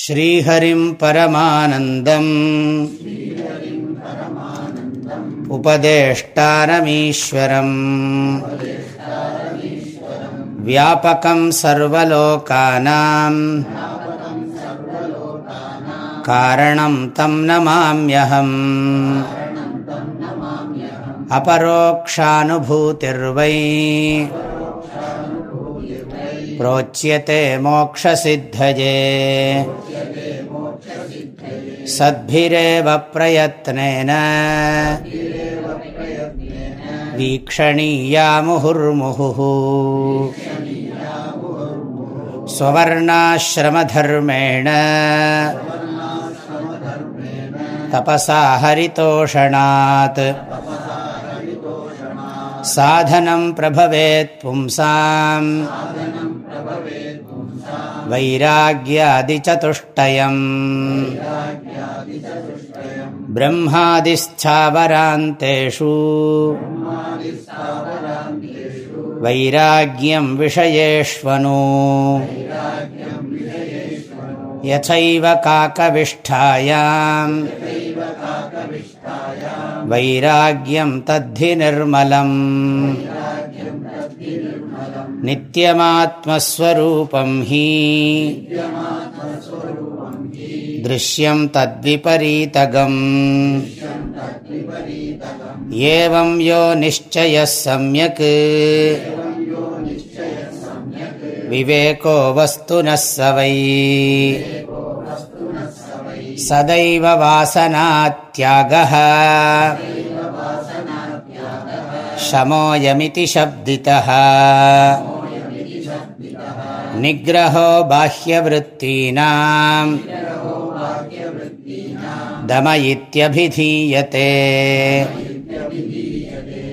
श्रीहरिं परमानन्दम् उपदेष्टारमीश्वरम् व्यापकं सर्वलोकानां कारणं तं नमाम्यहम् अपरोक्षानुभूतिर्वै प्रोच्यते मोक्षसिद्धये सद्भिरेव प्रयत्नेन वीक्षणीया मुहुर्मुहुः स्ववर्णाश्रमधर्मेण तपसा हरितोषणात् साधनं प्रभवेत् पुंसाम् वैराग्यादिचतुष्टयम् ब्रह्मादिस्थावरान्तेषु वैराग्यं विषयेष्वनु यथैव काकविष्ठायाम् வைராக்கியம் தத்தி நிர்மலம். நித்தியமாத்மஸ்வரூபம் ஹி. திருஷ்யம் தத்விபரீதகம். ஏவம் யோ நிச்சய சமயக். விவேகோ வஸ்து நவை सदैव वासनात्यागः। शमोऽयमिति शब्दितः। निग्रहो बाह्यवृत्तीनाम्। दम इत्यभिधीयते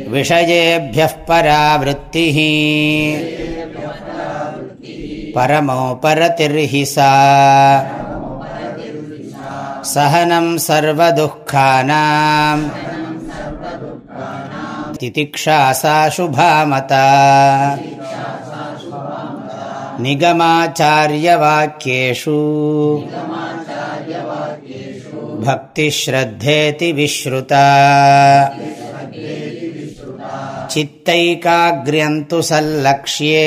विषयेभ्यः परावृत्तिः। परमोपरतिर्हि सा सहनं सर्वदुःखानाम् तितिक्षा सा शुभामता निगमाचार्यवाक्येषु भक्तिश्रद्धेति विश्रुता चित्तैकाग्र्यन्तु सल्लक्ष्ये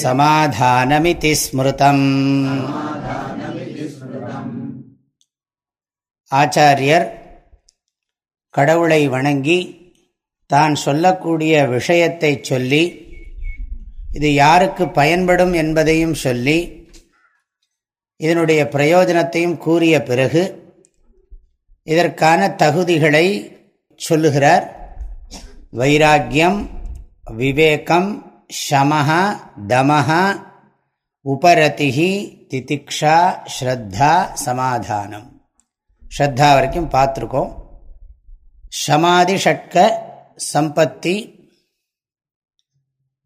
समाधानमिति स्मृतम् ஆச்சாரியர் கடவுளை வணங்கி தான் சொல்லக்கூடிய விஷயத்தை சொல்லி இது யாருக்கு பயன்படும் என்பதையும் சொல்லி இதனுடைய பிரயோஜனத்தையும் கூறிய பிறகு இதற்கான தகுதிகளை சொல்லுகிறார். வைராக்கியம் விவேகம் ஷமஹா தமஹா உபரதிகி திதிக்ஷா ஸ்ரத்தா சமாதானம். ஸ்ரத்தா வரைக்கும் பார்த்துருக்கோம். ஷமாதி ஷட்க சம்பத்தி.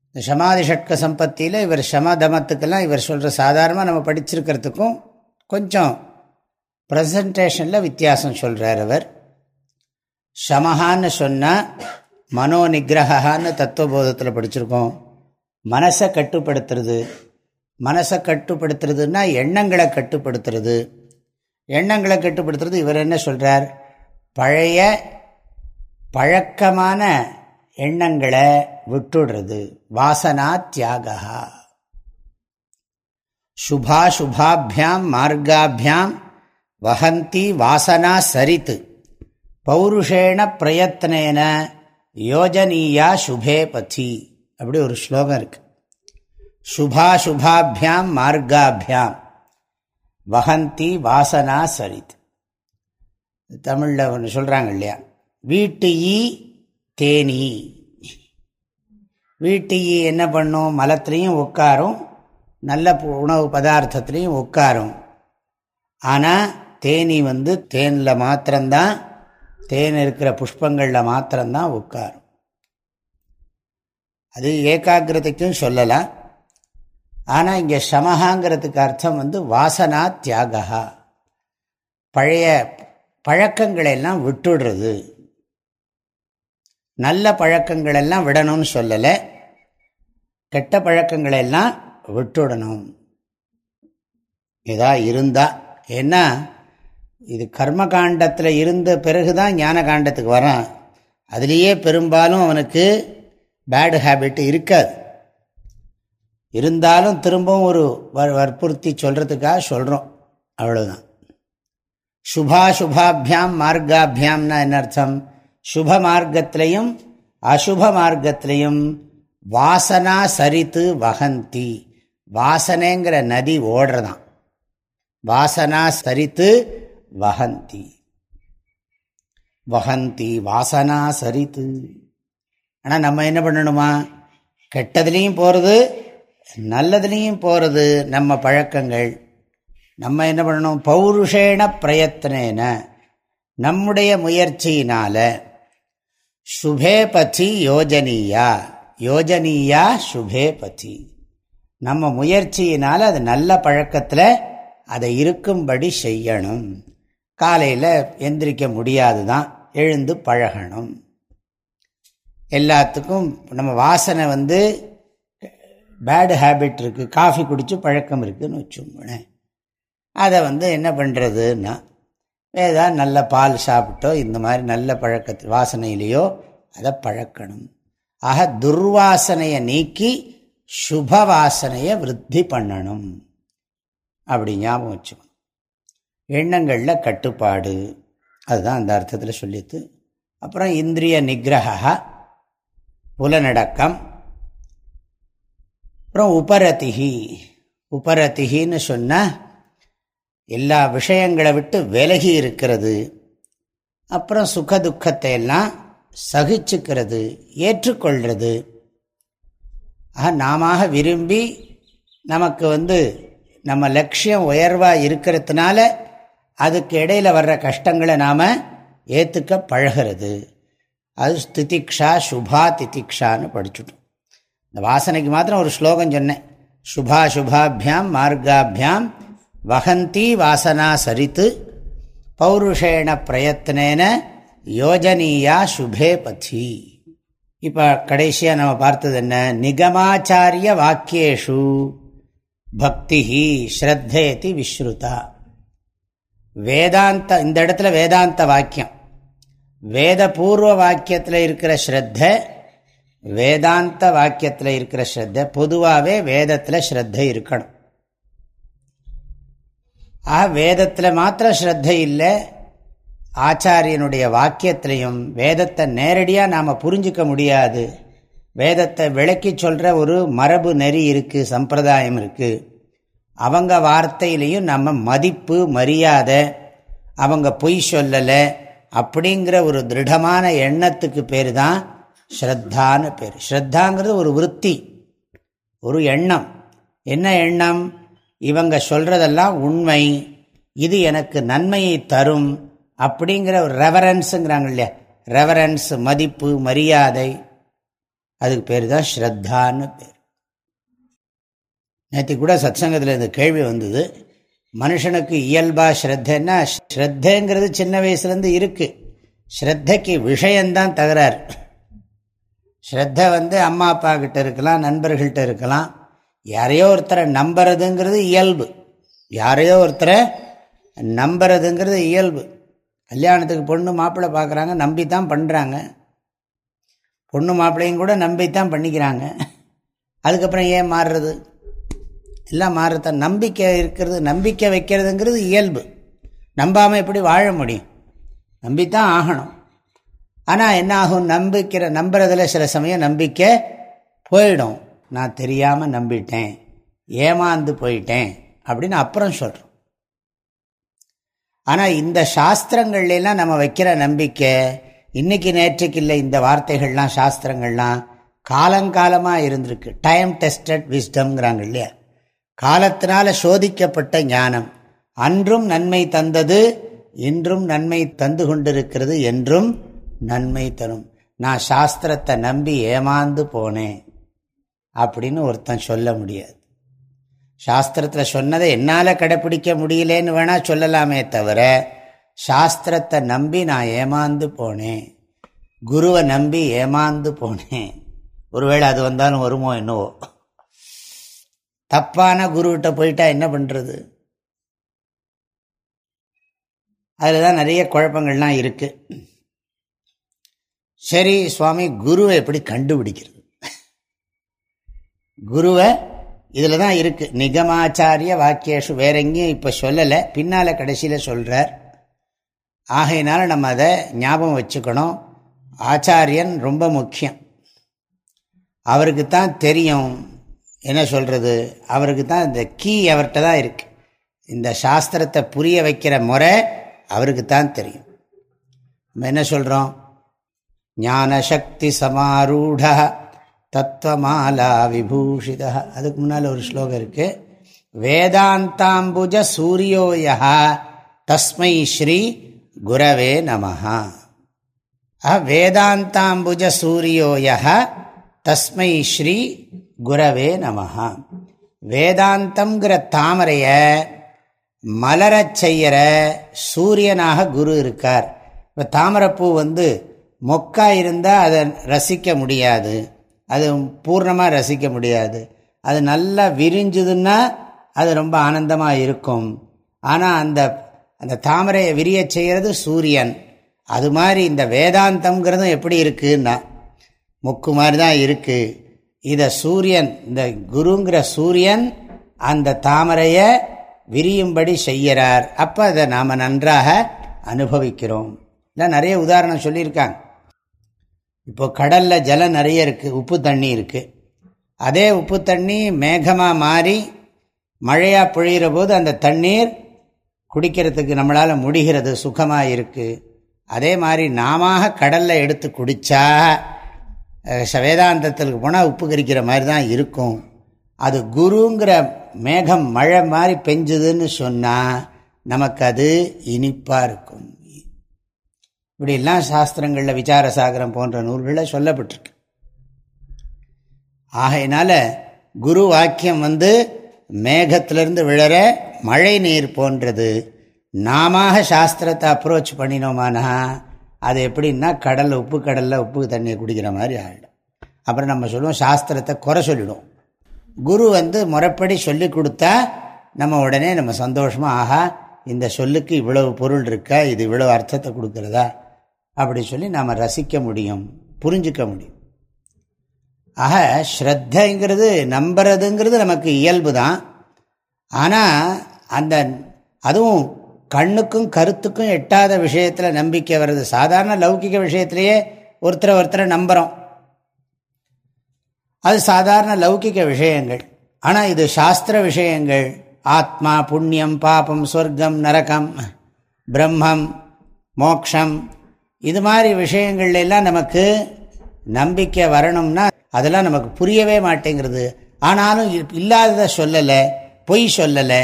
இந்த சமாதி ஷட்க சம்பத்தியில் இவர் சமதமத்துக்கெல்லாம் இவர் சொல்கிற சாதாரணமாக நம்ம படிச்சிருக்கிறதுக்கும் கொஞ்சம் ப்ரெசன்டேஷனில் வித்தியாசம் சொல்கிறார் அவர். சமஹான்னு சொன்னால் மனோ நிகிரகான்னு தத்துவபோதத்தில் படிச்சிருக்கோம். மனசை கட்டுப்படுத்துறது. மனசை கட்டுப்படுத்துறதுன்னா எண்ணங்களை கட்டுப்படுத்துறது. எண்ணங்களை கட்டுப்படுத்துறது இவர் என்ன சொல்கிறார் பழைய பழக்கமான எண்ணங்களை விட்டுடுறது. வாசனா தியாகா சுபா சுபாபியாம் மார்க்காபியாம் வகந்தி வாசனா சரித்து. பௌருஷேண பிரயத்னேன யோஜனீயா சுபே பதி. அப்படி ஒரு ஸ்லோகம் இருக்கு. சுபா சுபாபியாம் வகந்தி வாசனா சரித். தமிழில் ஒன்று சொல்கிறாங்க இல்லையா? வீட்டு ஈ தேனி. வீட்டு ஈ என்ன பண்ணும்? மலத்துலேயும் உட்காரும். நல்ல உணவு பதார்த்தத்துலேயும் உட்காரும். ஆனால் தேனி வந்து தேனில் மாத்திரம்தான் தேன் இருக்கிற புஷ்பங்களில் மாத்திரம்தான் உட்காரும். அது ஏகாகிரதைக்கும் சொல்லலாம். ஆனால் இங்கே சமஹாங்கிறதுக்கு அர்த்தம் வந்து வாசனா தியாகா பழைய பழக்கங்களை எல்லாம் விட்டுடுறது. நல்ல பழக்கங்களெல்லாம் விடணும்னு சொல்லலை. கெட்ட பழக்கங்களெல்லாம் விட்டுடணும். இதா இருந்தா ஏன்னா இது கர்ம காண்டத்தில் இருந்த பிறகு தான் ஞான காண்டத்துக்கு வரான். அதுலேயே பெரும்பாலும் அவனுக்கு பேடு ஹேபிட் இருக்காது. இருந்தாலும் திரும்பவும் ஒரு வற்புறுத்தி சொல்கிறதுக்காக சொல்கிறோம் அவ்வளோதான் சுபா சுபாபியாம் மார்க்காபியாம்னா என்ன அர்த்தம்? சுப மார்க்கத்திலையும் அசுப மார்க்கத்திலையும் வாசனா சரித்து வகந்தி. வாசனைங்கிற நதி ஓடுறதான். வாசனா சரித்து வகந்தி. வகந்தி வாசனா சரித்து. ஆனால் நம்ம என்ன பண்ணணுமா? கெட்டதுலேயும் போகிறது நல்லதுலேயும் போகிறது நம்ம பழக்கங்கள். நம்ம என்ன பண்ணணும்? பௌருஷேண பிரயத்தனேன. நம்முடைய முயற்சியினால சுபே பதி யோஜனீயா. யோஜனீயா சுபே பதி. நம்ம முயற்சியினால் அது நல்ல பழக்கத்தில் அதை இருக்கும்படி செய்யணும். காலையில் எந்திரிக்க முடியாது தான் எழுந்து பழகணும். எல்லாத்துக்கும் நம்ம வாசனை வந்து பேடு ஹேபிட் இருக்குது காஃபி குடித்து பழக்கம் இருக்குதுன்னு வச்சுக்கோங்களேன். அதை வந்து என்ன பண்ணுறதுன்னா ஏதாவது நல்ல பால் சாப்பிட்டோ இந்த மாதிரி நல்ல பழக்கத்து வாசனையிலையோ அதை பழக்கணும். ஆக துர்வாசனையை நீக்கி சுப வாசனையை விருத்தி பண்ணணும். அப்படி ஞாபகம் வச்சுக்கணும். எண்ணங்களில் கட்டுப்பாடு. அதுதான் அந்த அர்த்தத்தில் சொல்லித்து அப்புறம் இந்திரிய நிகிரகா புலநடக்கம் அப்புறம் உபரதிகி உபரதிகின்னு சொன்னால் எல்லா விஷயங்களை விட்டு விலகி இருக்கிறது. அப்புறம் சுக துக்கத்தை எல்லாம் சகிச்சுக்கிறது ஏற்றுக்கொள்வது ஆக நாம விரும்பி நமக்கு வந்து நம்ம லட்சியம் உயர்வாக இருக்கிறதுனால அதுக்கு இடையில் வர்ற கஷ்டங்களை நாம் ஏற்றுக்க பழகிறது. அது ஸ்திதிக்ஷா சுபா திதிக்ஷான்னு படிச்சுட்டோம். இந்த வாசனைக்கு மாத்திரம் ஒரு ஸ்லோகம் சொன்னேன். சுபா சுபாபியாம் மார்காபியாம் வகந்தி வாசனா சரித்து பௌருஷேண பிரயத்னேன யோஜனீயா சுபே பதி. இப்போ கடைசியாக நம்ம பார்த்தது என்ன? நிகமாச்சாரிய வாக்கியேஷு பக்தி ஸ்ரத்தேதி விஸ்ருதா. வேதாந்த இந்த இடத்துல வேதாந்த வாக்கியம். வேத பூர்வ வாக்கியத்தில் இருக்கிற ஸ்ரத்த வேதாந்த வாக்கியத்தில் இருக்கிற ஸ்ரத்த பொதுவாகவே வேதத்தில் ஸ்ரத்த இருக்கணும். ஆக வேதத்தில் மாத்திரம் ஸ்ரத்த இல்லை. ஆச்சாரியனுடைய வாக்கியத்திலையும் வேதத்தை நேரடியாக நாம் புரிஞ்சிக்க முடியாது. வேதத்தை விளக்கி சொல்கிற ஒரு மரபு நெறி இருக்குது சம்பிரதாயம் இருக்குது அவங்க வார்த்தையிலையும் நம்ம மதிப்பு மரியாதை அவங்க பொய் சொல்லலை அப்படிங்கிற ஒரு திருடமான எண்ணத்துக்கு பேர் தான் ஸ்ரத்தான்னு பேர். ஸ்ரத்தாங்கிறது ஒரு விற்பி ஒரு எண்ணம். என்ன எண்ணம்? இவங்க சொல்கிறதெல்லாம் உண்மை. இது எனக்கு நன்மையை தரும் அப்படிங்கிற ஒரு ரெவரன்ஸுங்கிறாங்க இல்லையா? ரெவரன்ஸ் மதிப்பு மரியாதை. அதுக்கு பேர் தான் ஸ்ரத்தான்னு பேர். நேற்று கூட சத்சங்கத்தில் இந்த கேள்வி வந்தது. மனுஷனுக்கு இயல்பா ஸ்ரத்தைன்னா ஸ்ரத்தைங்கிறது சின்ன வயசுலேருந்து இருக்குது ஸ்ரத்தைக்கு விஷயந்தான் தகராறு. ஸ்ரத்த வந்து அம்மா அப்பா கிட்ட இருக்கலாம் நண்பர்கள்கிட்ட இருக்கலாம். யாரையோ ஒருத்தரை நம்புறதுங்கிறது இயல்பு. யாரையோ ஒருத்தரை நம்புறதுங்கிறது இயல்பு. கல்யாணத்துக்கு பொண்ணு மாப்பிள்ளை பார்க்குறாங்க நம்பி தான் பண்ணுறாங்க பொண்ணு மாப்பிள்ளையும் கூட நம்பித்தான் பண்ணிக்கிறாங்க. அதுக்கப்புறம் ஏன் மாறுறது? எல்லாம் மாறுறத நம்பிக்கை இருக்கிறது நம்பிக்கை வைக்கிறதுங்கிறது இயல்பு. நம்பாமல் எப்படி வாழ முடியும்? நம்பித்தான் ஆகணும். ஆனால் என்ன ஆகும் நம்பிக்கிற நம்புறதுல சில சமயம் நம்பிக்கை போயிடும். நான் தெரியாமல் நம்பிட்டேன். ஏமாந்து போயிட்டேன். அப்படின்னு அப்புறம் சொல்கிறோம் ஆனால் இந்த சாஸ்திரங்கள்லாம் நம்ம வைக்கிற நம்பிக்கை இன்னைக்கு நேற்றுக்கு இல்லை இந்த வார்த்தைகள்லாம் சாஸ்திரங்கள்லாம் காலங்காலமாக இருந்திருக்கு. டைம் டெஸ்டட் விஸ்டம்ங்கிறாங்க இல்லையா? காலத்தினால சோதிக்கப்பட்ட ஞானம். அன்றும் நன்மை தந்தது இன்றும் நன்மை தந்து கொண்டிருக்கிறது என்றும் நன்மை தரும். நான் சாஸ்திரத்தை நம்பி ஏமாந்து போனேன் அப்படின்னு ஒருத்தன் சொல்ல முடியாது. சாஸ்திரத்தில் சொன்னதை என்னால் கடைப்பிடிக்க முடியலேன்னு வேணால் சொல்லலாமே தவிர சாஸ்திரத்தை நம்பி நான் ஏமாந்து போனேன். குருவை நம்பி ஏமாந்து போனேன். ஒருவேளை அது வந்தாலும் வருமோ என்னவோ. தப்பான குருவிட்ட போயிட்டா என்ன பண்ணுறது அதில் தான் நிறைய குழப்பங்கள்லாம் இருக்குது சரி சுவாமி குருவை எப்படி கண்டுபிடிக்கிறது? குருவை இதில் தான் இருக்குது நிகமாச்சாரிய வாக்கியேஷு. வேற எங்கேயும் இப்போ சொல்லலை. பின்னால் கடைசியில் சொல்கிறார் ஆகையினால நம்ம அதை ஞாபகம் வச்சுக்கணும். ஆச்சாரியன் ரொம்ப முக்கியம். அவருக்கு தான் தெரியும். என்ன சொல்கிறது அவருக்கு தான் இந்த கீ அவர்கிட்ட தான் இருக்குது இந்த சாஸ்திரத்தை புரிய வைக்கிற முறை அவருக்கு தான் தெரியும். நம்ம என்ன சொல்கிறோம் ஞானசக்தி சமாரூட தத்துவமாலா விபூஷித அதுக்கு முன்னால் ஒரு ஸ்லோகம் இருக்குது வேதாந்தாம்புஜ சூரியோயா தஸ்மை ஸ்ரீ குரவே நமஹா. வேதாந்தாம்புஜ சூரியோயா தஸ்மை ஸ்ரீ குரவே நமஹா. வேதாந்தம்ங்கிற தாமரைய மலரச் செய்கிற சூரியனாக குரு இருக்கார். இப்போ தாமரைப்பூ வந்து மொக்கா இருந்தால் அதை ரசிக்க முடியாது. அது பூர்ணமாக ரசிக்க முடியாது. அது நல்லா விரிஞ்சுதுன்னா அது ரொம்ப ஆனந்தமாக இருக்கும். ஆனால் அந்த அந்த தாமரையை விரிய செய்கிறது சூரியன். அது மாதிரி இந்த வேதாந்தம்ங்கிறதும் எப்படி இருக்குன்னா மொக்கு மாதிரி தான் இருக்குது இதை சூரியன் இந்த குருங்கிற சூரியன் அந்த தாமரையை விரியும்படி செய்கிறார். அப்போ அதை நாம் நன்றாக அனுபவிக்கிறோம். இல்லை நிறைய உதாரணம் சொல்லியிருக்காங்க. இப்போ கடலில் ஜலம் நிறைய இருக்குது உப்பு தண்ணி இருக்குது அதே உப்பு தண்ணி மேகமாக மாறி மழையாக பொழிகிற போது அந்த தண்ணீர் குடிக்கிறதுக்கு நம்மளால் முடிகிறது சுகமாக இருக்குது அதே மாதிரி நாம கடலில் எடுத்து குடித்தா வேதாந்தத்திற்கு போனால் உப்பு கரிக்கிற மாதிரி தான் இருக்கும். அது குருங்கிற மேகம் மழை மாதிரி பெஞ்சுதுன்னு சொன்னால் நமக்கு அது இனிப்பாக இருக்கும். இப்படிலாம் சாஸ்திரங்களில் விசாரசாகரம் போன்ற நூல்களில் சொல்லப்பட்டிருக்கு. ஆகையினால குரு வாக்கியம் வந்து மேகத்திலிருந்து விழற மழை நீர் போன்றது. நாம சாஸ்திரத்தை அப்ரோச் பண்ணினோமானா அது எப்படின்னா கடலில் உப்பு கடலில் உப்பு தண்ணியை குடிக்கிற மாதிரி ஆகிடும் அப்புறம் நம்ம சொல்லுவோம் சாஸ்திரத்தை குறை சொல்லிவிடும் குரு வந்து முறைப்படி சொல்லி கொடுத்தா நம்ம உடனே நம்ம சந்தோஷமாக ஆஹா இந்த சொல்லுக்கு இவ்வளவு பொருள் இருக்கா? இது இவ்வளவு அர்த்தத்தை கொடுக்குறதா? அப்படி சொல்லி நாம் ரசிக்க முடியும் புரிஞ்சிக்க முடியும். ஆக ஸ்ரத்தைங்கிறது நம்புறதுங்கிறது நமக்கு இயல்பு தான் ஆனால் அந்த அதுவும் கண்ணுக்கும் கருத்துக்கும் எட்டாத விஷயத்தில் நம்பிக்கை வருது சாதாரண லௌகிக விஷயத்திலேயே ஒருத்தரை ஒருத்தரை நம்புகிறோம் அது சாதாரண லௌகிக விஷயங்கள். ஆனால் இது சாஸ்திர விஷயங்கள். ஆத்மா புண்ணியம் பாபம் சொர்க்கம் நரகம் பிரம்மம் மோக்ஷம் இது மாதிரி விஷயங்கள்லாம் நமக்கு நம்பிக்கை வரணும்னா அதெல்லாம் நமக்கு புரியவே மாட்டேங்கிறது. ஆனாலும் இல்லாததை சொல்லலை பொய் சொல்லலை.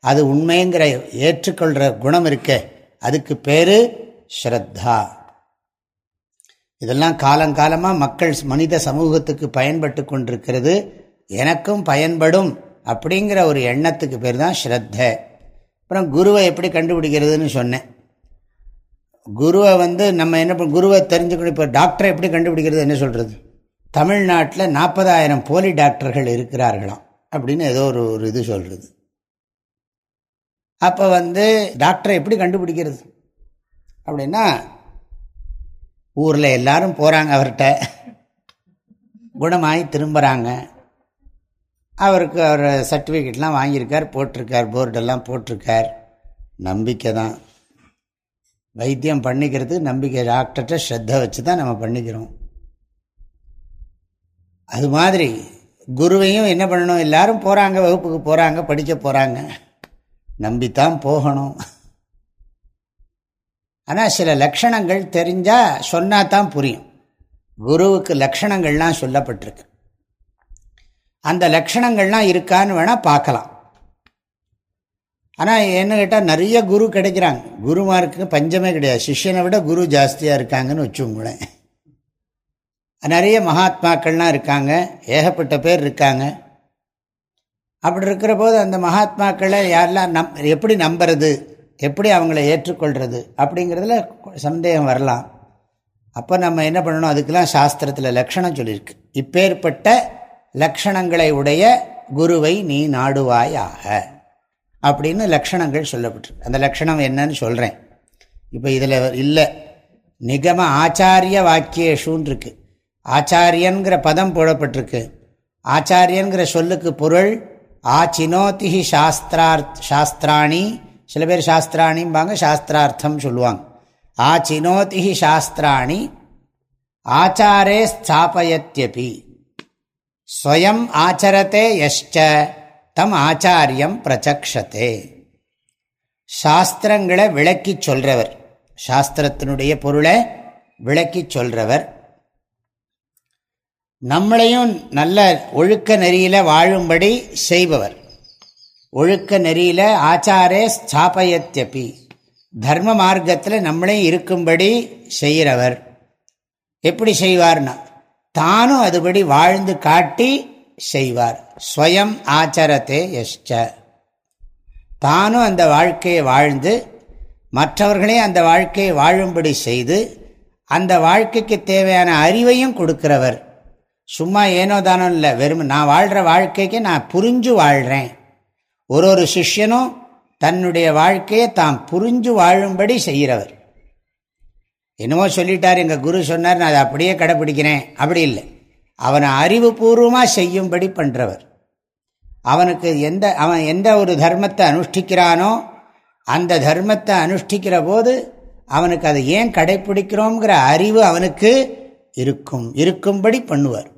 அது உண்மைங்கிற ஏற்றுக்கொள்கிற குணம் இருக்க. அதுக்கு பேர் ஸ்ரத்தா. இதெல்லாம் காலங்காலமாக மக்கள் மனித சமூகத்துக்கு பயன்பட்டு கொண்டிருக்கிறது. எனக்கும் பயன்படும் அப்படிங்கிற ஒரு எண்ணத்துக்கு பேர் தான் ஸ்ரத்த. அப்புறம் குருவை எப்படி கண்டுபிடிக்கிறதுன்னு சொன்னேன். குருவை வந்து நம்ம என்ன குருவை தெரிஞ்சுக்கணும். இப்போ டாக்டரை எப்படி கண்டுபிடிக்கிறது என்ன சொல்கிறது தமிழ்நாட்டில் நாற்பதாயிரம் போலி டாக்டர்கள் இருக்கிறார்களாம் அப்படின்னு ஏதோ ஒரு ஒரு இது சொல்கிறது அப்போ வந்து டாக்டரை எப்படி கண்டுபிடிக்கிறது? அப்படின்னா ஊரில் எல்லாரும் போகிறாங்க அவர்கிட்ட. குணமாகி திரும்புகிறாங்க அவருக்கு அவர் சர்டிஃபிகேட்லாம் வாங்கியிருக்கார் போட்டிருக்கார் போர்டெல்லாம் போட்டிருக்கார். நம்பிக்கை தான். வைத்தியம் பண்ணிக்கிறது நம்பிக்கை டாக்டர்கிட்ட ஸ்ரத்த வச்சு தான் நம்ம பண்ணிக்கிறோம். அது மாதிரி குருவையும் என்ன பண்ணணும்? எல்லாரும் போகிறாங்க வகுப்புக்கு போகிறாங்க படிக்க போகிறாங்க நம்பித்தான் போகணும். ஆனால் சில லக்ஷணங்கள் தெரிஞ்சால் சொன்னால் தான் புரியும். குருவுக்கு லக்ஷணங்கள்லாம் சொல்லப்பட்டிருக்கு. அந்த லக்ஷணங்கள்லாம் இருக்கான்னு வேணால் பார்க்கலாம். ஆனால் என்ன கேட்டால் நிறைய குரு கிடைக்கிறாங்க. குருமாருக்கு பஞ்சமே கிடையாது. சிஷ்யனை விட குரு ஜாஸ்தியாக இருக்காங்கன்னு வச்சுங்களேன் நிறைய மகாத்மாக்கள்லாம் இருக்காங்க. ஏகப்பட்ட பேர் இருக்காங்க. அப்படி இருக்கிற போது அந்த மகாத்மாக்களை யாரெல்லாம் நம் எப்படி நம்புறது? எப்படி அவங்கள ஏற்றுக்கொள்கிறது அப்படிங்கிறதுல சந்தேகம் வரலாம். அப்போ நம்ம என்ன பண்ணணும்? அதுக்கெல்லாம் சாஸ்திரத்தில் லக்ஷணம் சொல்லியிருக்கு. இப்பேற்பட்ட லக்ஷணங்களை உடைய குருவை நீ நாடுவாயாக. அப்படின்னு லக்ஷணங்கள் சொல்லப்பட்டிருக்கு அந்த லக்ஷணம் என்னன்னு சொல்கிறேன் இப்போ இதில் இல்லை. நிகம ஆச்சாரிய வாக்கியேஷுன்னு இருக்கு ஆச்சாரியன்கிற பதம் போடப்பட்டிருக்கு. ஆச்சாரியன்கிற சொல்லுக்கு பொருள் ஆச்சினோதி சாஸ்திரார்த் சாஸ்திராணி சில பேர் சாஸ்திராணிம்பாங்க சாஸ்திரார்த்தம் சொல்லுவாங்க. ஆச்சினோதி சாஸ்திராணி ஆச்சாரே ஸ்தாபயத்யபி. ஸ்வயம் ஆச்சரத்தே யஷ்ட தம் ஆச்சாரியம் பிரச்சக்ஷத்தே சாஸ்திரங்களை விளக்கி சொல்றவர். சாஸ்திரத்தினுடைய பொருளை விளக்கி சொல்றவர். நம்மளையும் நல்ல ஒழுக்க நெறியில் வாழும்படி செய்பவர். ஒழுக்க நெறியில் ஆச்சாரே ஸ்தாபயத்தியப்பி தர்ம மார்க்கத்தில் நம்மளையும் இருக்கும்படி செய்கிறவர். எப்படி செய்வார்னா தானும் அதுபடி வாழ்ந்து காட்டி செய்வார். ஸ்வயம் ஆச்சரத்தே எஷ்ட. தானும் அந்த வாழ்க்கையை வாழ்ந்து மற்றவர்களே அந்த வாழ்க்கையை வாழும்படி செய்து அந்த வாழ்க்கைக்கு தேவையான அறிவையும் கொடுக்கிறவர். சும்மா ஏனோ தானோ இல்லை வெறும் நான் வாழ்கிற வாழ்க்கைக்கு நான் புரிஞ்சு வாழ்கிறேன் ஒரு ஒரு சிஷ்யனும் தன்னுடைய வாழ்க்கையை தான் புரிஞ்சு வாழும்படி செய்கிறவர். என்னமோ சொல்லிட்டார் எங்கள் குரு சொன்னார் நான் அதை அப்படியே கடைப்பிடிக்கிறேன். அப்படி இல்லை. அவனை அறிவுபூர்வமாக செய்யும்படி பண்ணுறவர் அவனுக்கு எந்த அவன் எந்த ஒரு தர்மத்தை அனுஷ்டிக்கிறானோ அந்த தர்மத்தை அனுஷ்டிக்கிற போது அவனுக்கு அதை ஏன் கடைப்பிடிக்கிறோங்கிற அறிவு அவனுக்கு இருக்கும் இருக்கும்படி பண்ணுவார்.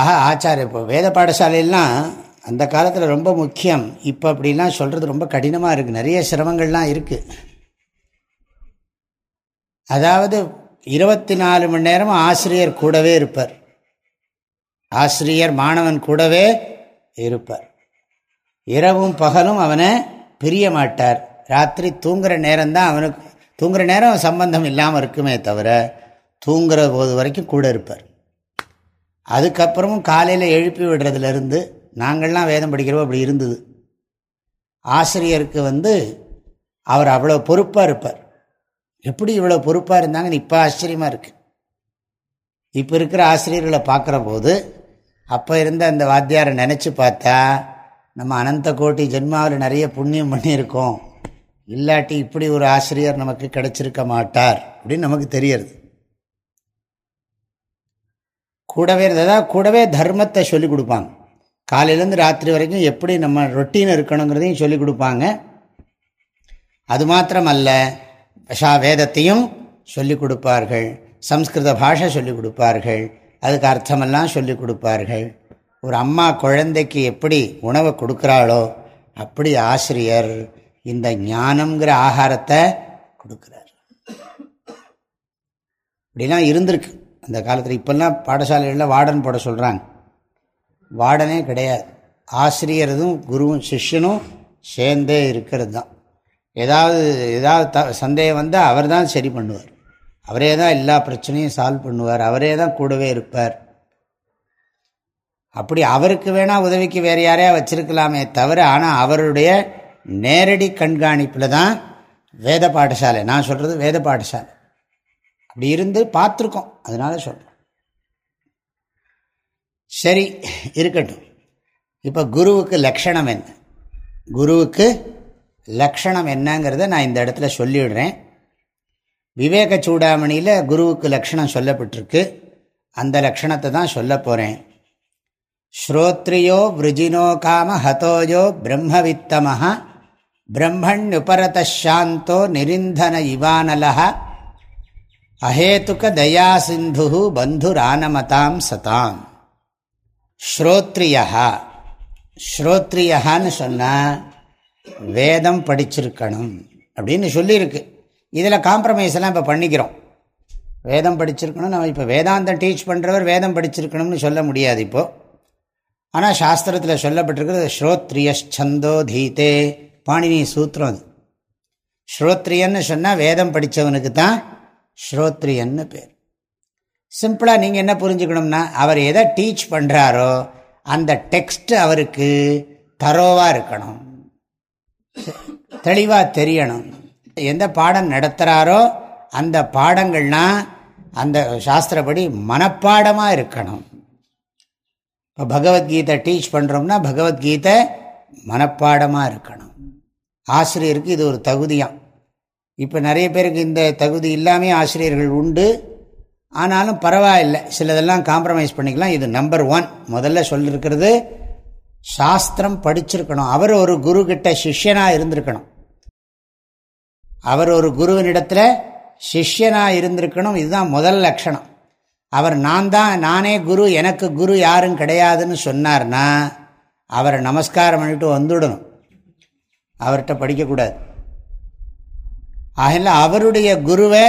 ஆஹா ஆச்சாரிய இப்போ வேத பாடசாலையெல்லாம் அந்த காலத்தில் ரொம்ப முக்கியம். இப்போ அப்படிலாம் சொல்கிறது ரொம்ப கடினமாக இருக்குது நிறைய சிரமங்கள்லாம் இருக்குது அதாவது இருபத்தி நாலு மணி நேரம் ஆசிரியர் கூடவே இருப்பார். ஆசிரியர் மாணவன் கூடவே இருப்பார். இரவும் பகலும் அவனை பிரிய மாட்டார். ராத்திரி தூங்குகிற நேரம்தான் அவனுக்கு தூங்குகிற நேரம் சம்பந்தம் இல்லாமல் இருக்குமே தவிர தூங்குகிற போது வரைக்கும் கூட இருப்பார். அதுக்கப்புறமும் காலையில் எழுப்பி விடுறதுலேருந்து நாங்கள்லாம் வேதம் படிக்கிறவோ அப்படி இருந்தது. ஆசிரியருக்கு வந்து அவர் அவ்வளோ பொறுப்பாக இருப்பார். எப்படி இவ்வளோ பொறுப்பாக இருந்தாங்கன்னு இப்போ ஆச்சரியமாக இருக்குது இப்போ இருக்கிற ஆசிரியர்களை பார்க்குற போது அப்போ இருந்த அந்த வாத்தியாரை நினச்சி பார்த்தா நம்ம அனந்த கோட்டி ஜென்மாவில் நிறைய புண்ணியம் பண்ணியிருக்கோம். இல்லாட்டி இப்படி ஒரு ஆசிரியர் நமக்கு கிடைச்சிருக்க மாட்டார் அப்படின்னு நமக்கு தெரியறது. கூடவே இருந்ததா? கூடவே தர்மத்தை சொல்லிக் கொடுப்பாங்க. காலையிலேருந்து ராத்திரி வரைக்கும் எப்படி நம்ம ரொட்டீன் இருக்கணுங்கிறதையும் சொல்லிக் கொடுப்பாங்க. அது மாத்திரம் அல்ல ஷா வேதத்தையும் சொல்லிக் கொடுப்பார்கள். சம்ஸ்கிருத பாஷை சொல்லிக் கொடுப்பார்கள். அதுக்கு அர்த்தமெல்லாம் சொல்லிக் கொடுப்பார்கள். ஒரு அம்மா குழந்தைக்கு எப்படி உணவை கொடுக்குறாளோ அப்படி ஆசிரியர் இந்த ஞானம்ங்கிற ஆகாரத்தை கொடுக்குறார். இப்படிலாம் இருந்திருக்கு. அந்த காலத்தில் இப்போல்லாம் பாடசாலைகளில் வார்டன் போட சொல்கிறாங்க வார்டனே கிடையாது. ஆசிரியரதும் குருவும் சிஷ்யனும் சேர்ந்தே இருக்கிறது தான். ஏதாவது ஏதாவது த சந்தேகம் வந்தால் அவர் தான் சரி பண்ணுவார். அவரே தான் எல்லா பிரச்சனையும் சால்வ் பண்ணுவார். அவரே தான் கூடவே இருப்பார். அப்படி அவருக்கு வேணால் உதவிக்கு வேறு யாரையா வச்சிருக்கலாமே தவிர ஆனால் அவருடைய நேரடி கண்காணிப்பில் தான் வேத பாடசாலை. நான் சொல்கிறது வேத பாடசாலை. அப்படி இருந்து பார்த்துருக்கோம். அதனால சொல்கிறேன் சரி இருக்கட்டும். இப்போ குருவுக்கு லக்ஷணம் என்ன? குருவுக்கு லக்ஷணம் என்னங்கிறத நான் இந்த இடத்துல சொல்லிவிடுறேன் விவேக சூடாமணியில் குருவுக்கு லக்ஷணம் சொல்லப்பட்டிருக்கு. அந்த லக்ஷணத்தை தான் சொல்ல போகிறேன் ஸ்ரோத்ரியோ விருஜினோ காம ஹதோயோ பிரம்மவித்தமஹ பிரம்மண்யுபரதாந்தோ நிரிந்தன இவானல அஹேத்துக தயாசிந்து பந்துரானமதாம் சதாம். ஸ்ரோத்ரியா ஸ்ரோத்ரியான்னு சொன்னால் வேதம் படிச்சிருக்கணும் அப்படின்னு சொல்லியிருக்கு. இதில் காம்ப்ரமைஸ் எல்லாம் இப்போ பண்ணிக்கிறோம். வேதம் படிச்சிருக்கணும் நம்ம இப்போ வேதாந்தம் டீச் பண்ணுறவர் வேதம் படிச்சிருக்கணும்னு சொல்ல முடியாது இப்போது ஆனால் சாஸ்திரத்தில் சொல்லப்பட்டிருக்கிறது ஸ்ரோத்ரியந்தோ தீதே பாணினி சூத்திரம் அது. ஸ்ரோத்ரியன்னு சொன்னால் வேதம் படித்தவனுக்கு தான் ஸ்ரோத்ரியன்னு பேர். சிம்பிளாக நீங்கள் என்ன புரிஞ்சுக்கணும்னா அவர் எதை டீச் பண்ணுறாரோ அந்த டெக்ஸ்ட் அவருக்கு தரோவாக இருக்கணும். தெளிவாக தெரியணும். எந்த பாடம் நடத்துகிறாரோ அந்த பாடங்கள்னால் அந்த சாஸ்திரப்படி மனப்பாடமாக இருக்கணும். இப்போ பகவத்கீதை டீச் பண்ணுறோம்னா பகவத்கீதை மனப்பாடமாக இருக்கணும். ஆசிரியருக்கு இது ஒரு தகுதியாம். இப்போ நிறைய பேருக்கு இந்த தகுதி இல்லாமே ஆசிரியர்கள் உண்டு. ஆனாலும் பரவாயில்லை. சிலதெல்லாம் காம்ப்ரமைஸ் பண்ணிக்கலாம். இது நம்பர் ஒன் முதல்ல சொல்லியிருக்கிறது சாஸ்திரம் படிச்சிருக்கணும். அவர் ஒரு குரு கிட்ட சிஷ்யனாக இருந்திருக்கணும். அவர் ஒரு குருவினிடத்தில் சிஷ்யனாக இருந்திருக்கணும். இதுதான் முதல் லட்சணம். அவர் நான் தான் நானே குரு எனக்கு குரு யாரும் கிடையாதுன்னு சொன்னார்னா அவரை நமஸ்காரம் பண்ணிட்டு வந்துடணும். அவர்கிட்ட படிக்கக்கூடாது. ஆகல அவருடைய குருவை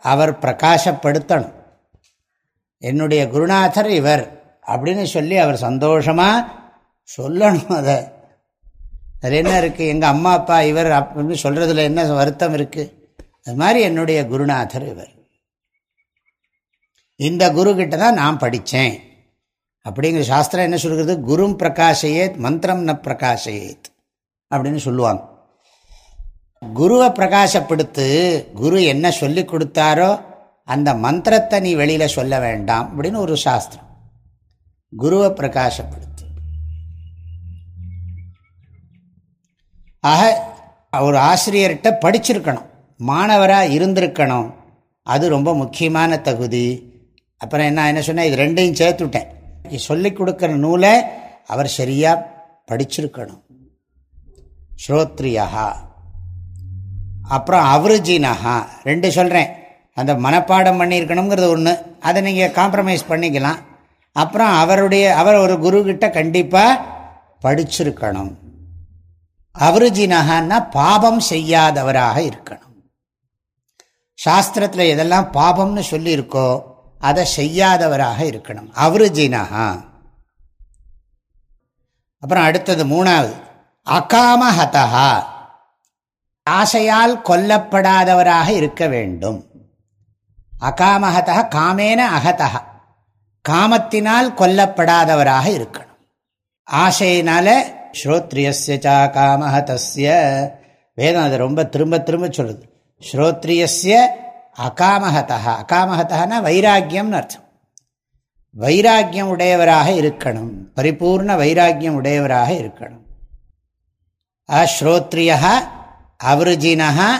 அவர் பிரகாசப்படுத்தணும். என்னுடைய குருநாதர் இவர் அப்படின்னு சொல்லி அவர் சந்தோஷமாக சொல்லணும் அதை. அதில் என்ன இருக்குது எங்கள் அம்மா அப்பா இவர் அப்படின்னு சொல்கிறதுல என்ன வருத்தம் இருக்குது அது மாதிரி என்னுடைய குருநாதர் இவர். இந்த குரு தான் நான் படித்தேன் அப்படிங்கிற சாஸ்திரம் என்ன சொல்கிறது குரும் பிரகாஷையேத் மந்திரம் ந பிரகாஷையேத் அப்படின்னு சொல்லுவாங்க. குருவை பிரகாசப்படுத்து குரு என்ன சொல்லி கொடுத்தாரோ அந்த மந்திரத்தை நீ வெளியில் சொல்ல வேண்டாம் அப்படின்னு ஒரு சாஸ்திரம். குருவை பிரகாசப்படுத்து. ஆக ஒரு ஆசிரியர்கிட்ட படிச்சிருக்கணும். மாணவராக இருந்திருக்கணும். அது ரொம்ப முக்கியமான தகுதி. அப்புறம் என்ன என்ன சொன்னால் இது ரெண்டையும் சேர்த்துட்டேன். சொல்லி கொடுக்குற நூலை அவர் சரியாக படிச்சிருக்கணும். ஸ்ரோத்ரியா. அப்புறம் அவருஜினஹா ரெண்டு சொல்கிறேன் அந்த மனப்பாடம் பண்ணியிருக்கணுங்கிறது ஒன்று அதை நீங்கள் காம்ப்ரமைஸ் பண்ணிக்கலாம். அப்புறம் அவருடைய அவர் ஒரு குருக்கிட்ட கண்டிப்பாக படிச்சிருக்கணும். அவருஜினகான்னா பாபம் செய்யாதவராக இருக்கணும். சாஸ்திரத்தில் எதெல்லாம் பாபம்னு சொல்லியிருக்கோ அதை செய்யாதவராக இருக்கணும். அவருஜினகா அப்புறம் அடுத்தது மூணாவது. அகாமஹதா ஆசையால் கொல்லப்படாதவராக இருக்க வேண்டும். அகாமஹதா காமேன அகதா காமத்தினால் கொல்லப்படாதவராக இருக்கணும். ஆசையினால ஸ்ரோத்ரியஸ்ய காமஹதஸ்ய வேதம் அதை ரொம்ப திரும்ப திரும்ப சொல்லுது. ஸ்ரோத்ரியஸ்ய அகாமஹதா அகாமஹதான வைராக்கியம்னு அர்த்தம். வைராக்கியம் உடையவராக இருக்கணும். பரிபூர்ண வைராக்கியம் உடையவராக இருக்கணும். அஸ்ரோத்ரியா அவருஜினா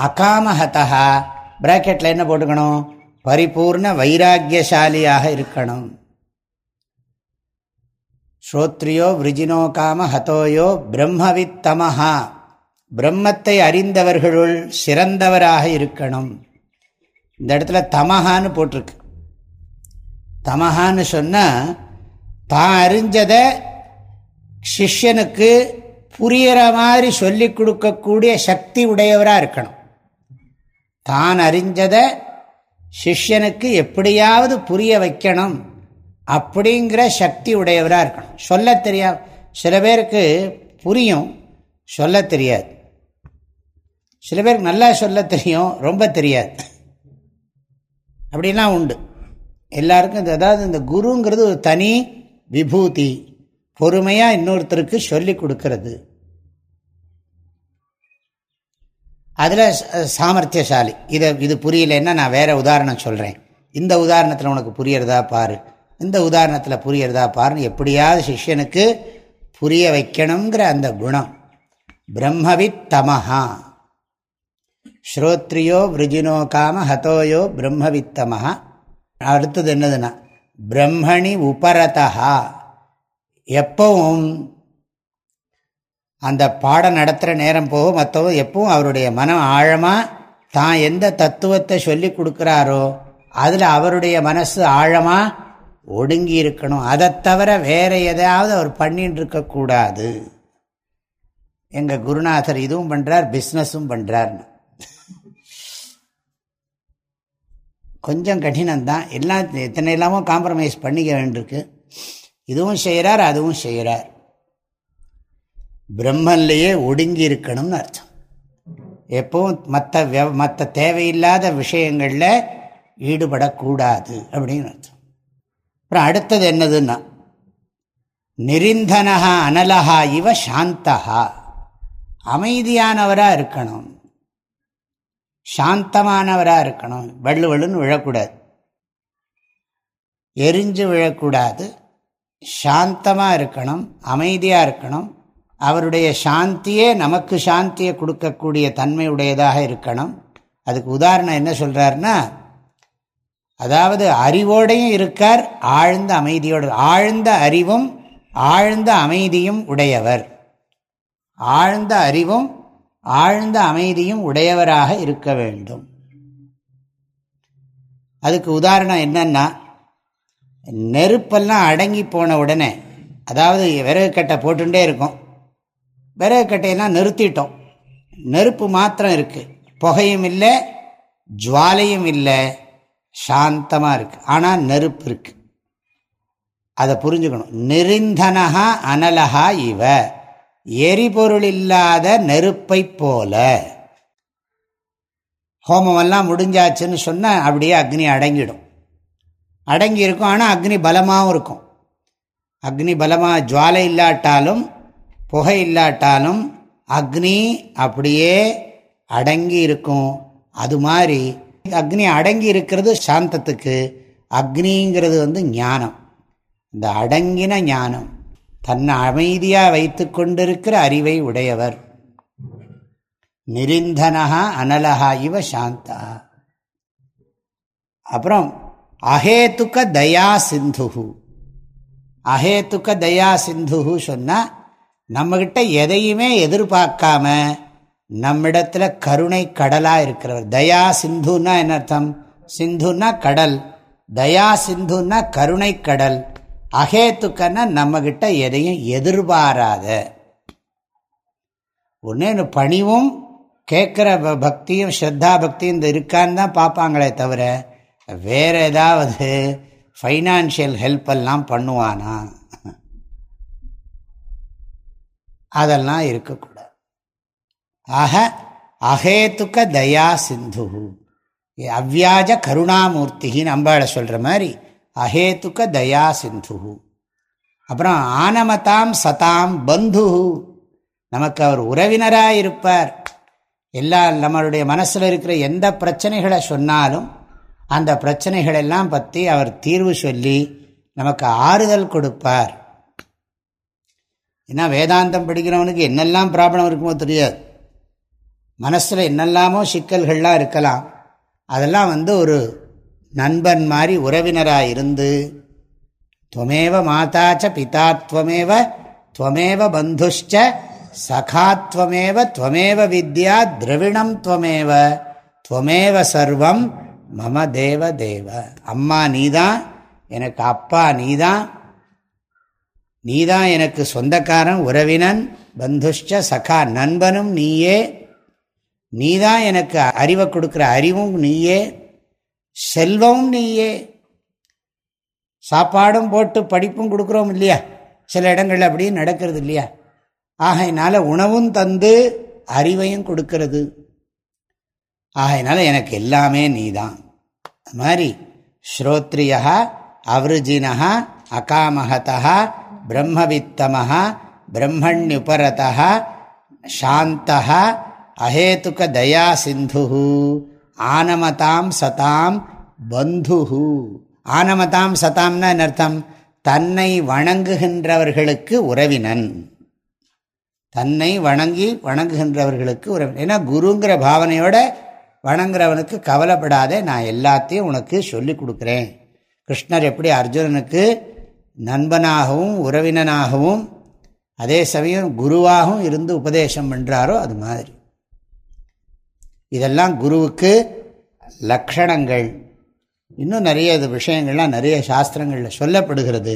அகாமஹதா பிராக்கெட்டில் என்ன போட்டுக்கணும்? பரிபூர்ண வைராக்கியசாலியாக இருக்கணும். ஸ்ரோத்ரியோ விரிஜினோ காம ஹதோயோ பிரம்மவித்தமஹா. பிரம்மத்தை அறிந்தவர்களுள் சிறந்தவராக இருக்கணும். இந்த இடத்துல தமஹான்னு போட்டிருக்கு. தமஹான்னு சொன்னால் தான் அறிஞ்சதை சிஷ்யனுக்கு புரிகிற மாதிரி சொல்லி கொடுக்கக்கூடிய சக்தி உடையவராக இருக்கணும். தான் அறிஞ்சதை சிஷ்யனுக்கு எப்படியாவது புரிய வைக்கணும். அப்படிங்கிற சக்தி உடையவராக இருக்கணும். சொல்ல தெரியா சில பேருக்கு புரியும் சொல்ல தெரியாது. சில பேருக்கு நல்லா சொல்ல தெரியும் ரொம்ப தெரியாது. அப்படிலாம் உண்டு. எல்லாருக்கும் இந்த அதாவது இந்த குருங்கிறது ஒரு தனி விபூதி. பொறுமையாக இன்னொருத்தருக்கு சொல்லி கொடுக்கறது. அதில் சாமர்த்தியசாலி. இதை இது புரியலைன்னா நான் வேறு உதாரணம் சொல்கிறேன் இந்த உதாரணத்தில் உனக்கு புரியறதா பாரு. இந்த உதாரணத்தில் புரியறதா பாருன்னு எப்படியாவது சிஷ்யனுக்கு புரிய வைக்கணுங்கிற அந்த குணம். பிரம்மவித் தமஹா ஸ்ரோத்ரியோ விருஜினோ காம ஹதோயோ பிரம்மவித்தமஹா. அடுத்தது என்னதுன்னா பிரம்மணி உபரதா எப்பவும் அந்த பாடம் நடத்துகிற நேரம் போகும். மற்றவும் எப்பவும் அவருடைய மனம் ஆழமாக தான் எந்த தத்துவத்தை சொல்லி கொடுக்குறாரோ அதில் அவருடைய மனசு ஆழமாக ஒடுங்கி இருக்கணும் அதை தவிர வேற எதையாவது அவர் பண்ணிட்டு இருக்கக்கூடாது எங்கள் குருநாதர் இதுவும் பண்ணுறார் பிஸ்னஸும் பண்ணுறார்னு கொஞ்சம் கடினம்தான். எல்லாம் எத்தனை இல்லாமல் காம்ப்ரமைஸ் பண்ணிக்க வேண்டியிருக்கு இதுவும் செய்கிறார் அதுவும் செய்கிறார் பிரம்மன்லேயே ஒடுங்கி இருக்கணும்னு அர்த்தம். எப்பவும் மற்ற மற்ற தேவையில்லாத விஷயங்களில் ஈடுபடக்கூடாது அப்படின்னு அர்த்தம். அப்புறம் அடுத்தது என்னதுன்னா நெரிந்தனஹா அனலஹா இவ சாந்தஹா. அமைதியானவராக இருக்கணும். சாந்தமானவராக இருக்கணும். வள்ளு வள்ளுன்னு விழக்கூடாது. எரிஞ்சு விழக்கூடாது. சாந்தமாக இருக்கணும். அமைதியாக இருக்கணும். அவருடைய சாந்தியே நமக்கு சாந்தியை கொடுக்கக்கூடிய தன்மையுடையதாக இருக்கணும். அதுக்கு உதாரணம் என்ன சொல்கிறாருன்னா அதாவது அறிவோடையும் இருக்கார் ஆழ்ந்த அமைதியோடு ஆழ்ந்த அறிவும் ஆழ்ந்த அமைதியும் உடையவர். ஆழ்ந்த அறிவும் ஆழ்ந்த அமைதியும் உடையவராக இருக்க வேண்டும். அதுக்கு உதாரணம் என்னன்னா நெருப்பெல்லாம் அடங்கி போன உடனே அதாவது விறகு கட்டை போட்டுட்டே இருக்கும். விறகு கட்டையெல்லாம் நிறுத்திட்டோம். நெருப்பு மாத்திரம் இருக்குது புகையும் இல்லை ஜுவாலையும் இல்லை. சாந்தமாக இருக்குது ஆனால் நெருப்பு இருக்குது அதை புரிஞ்சுக்கணும். நெருந்தனகா அனலகா இவ. எரிபொருள் இல்லாத நெருப்பை போல. ஹோமமெல்லாம் முடிஞ்சாச்சுன்னு சொன்னால் அப்படியே அக்னி அடங்கிடும். அடங்கி இருக்கும். ஆனால் அக்னி பலமாகவும் இருக்கும். அக்னி பலமாக ஜுவாலை இல்லாட்டாலும் புகை இல்லாட்டாலும் அக்னி அப்படியே அடங்கி இருக்கும். அது மாதிரி அக்னி அடங்கி இருக்கிறது சாந்தத்துக்கு. அக்னிங்கிறது வந்து ஞானம். இந்த அடங்கின ஞானம் தன்னை அமைதியாக வைத்து கொண்டிருக்கிற அறிவை உடையவர். நிரிந்தனகா அனலகா இவ சாந்தா. அப்புறம் அஹேத்துக்க தயா சிந்து அஹேத்துக்க தயா சிந்து சொன்னால் நம்மகிட்ட எதையுமே எதிர்பார்க்காம நம்மிடத்துல கருணை கடலாக இருக்கிறவர். தயா சிந்துன்னா என்ன அர்த்தம்? சிந்துன்னா கடல். தயா சிந்துன்னா கருணை கடல். அகேத்துக்கன்னா நம்மக்கிட்ட எதையும் எதிர்பாராத. ஒன்று பணிவும் கேட்குற பக்தியும் ஸ்ரத்தா பக்தியும் இந்த இருக்கான்னு தான் பார்ப்பாங்களே தவிர வேற ஏதாவது ஃபைனான்ஷியல் ஹெல்ப் எல்லாம் பண்ணுவானா? அதெல்லாம் இருக்கக்கூடாது. ஆக அஹேத்துக்க தயா சிந்து அவ்வியாஜ கருணாமூர்த்திகின்னு அம்பாளை சொல்கிற மாதிரி அஹேத்துக்க தயா சிந்து அப்புறம் ஆனமதாம் சதாம் பந்து நமக்கு அவர் உறவினராக இருப்பார். எல்லா நம்மளுடைய மனசில் இருக்கிற எந்த பிரச்சனைகளை சொன்னாலும் அந்த பிரச்சனைகளெல்லாம் பற்றி அவர் தீர்வு சொல்லி நமக்கு ஆறுதல் கொடுப்பார். ஏன்னா வேதாந்தம் படிக்கிறவனுக்கு என்னெல்லாம் ப்ராப்ளம் இருக்குமோ தெரியாது. மனசில் என்னெல்லாமோ சிக்கல்கள்லாம் இருக்கலாம். அதெல்லாம் வந்து ஒரு நண்பன் மாதிரி உறவினராக இருந்து துவமேவ மாதாச்ச பிதாத்வமேவ துவமேவ பந்துஷ்ச சகாத்வமேவ துவமேவ வித்யா திரவிணம் துவமேவ துவமேவ சர்வம் மம தேவ தேவ. அம்மா நீதான் எனக்கு அப்பா நீதான் நீதான் எனக்கு சொந்தக்காரன் உறவினன் பந்துஷ்ட சகா நண்பனும் நீயே நீ தான் எனக்கு அறிவை கொடுக்குற அறிவும் நீயே செல்வமும் நீயே. சாப்பாடும் போட்டு படிப்பும் கொடுக்குறோம் இல்லையா? சில இடங்கள் அப்படியே நடக்கிறது இல்லையா? ஆகையினால உணவும் தந்து அறிவையும் கொடுக்கறது. ஆகையினால எனக்கு எல்லாமே நீதான். அது மாதிரி ஸ்ரோத்ரியா அவ்ருஜினா அகாமகதா பிரம்மவித்தமாக பிரம்மண்யுபரதா சாந்தா அஹேத்துக தயா சிந்து ஆனமதாம் சதாம் பந்து ஆனமதாம் சதாம்னா அர்த்தம்? தன்னை வணங்குகின்றவர்களுக்கு உறவினன். தன்னை வணங்கி வணங்குகின்றவர்களுக்கு உறவினன். ஏன்னா குருங்கிற பாவனையோட வணங்குறவனுக்கு கவலைப்படாதே நான் எல்லாத்தையும் உனக்கு சொல்லி கொடுக்குறேன். கிருஷ்ணர் எப்படி அர்ஜுனனுக்கு நண்பனாகவும் உறவினனாகவும் அதே சமயம் குருவாகவும் இருந்து உபதேசம் பண்ணுறாரோ அது மாதிரி. இதெல்லாம் குருவுக்கு லக்ஷணங்கள். இன்னும் நிறைய இது விஷயங்கள்லாம் நிறைய சாஸ்திரங்களில் சொல்லப்படுகிறது.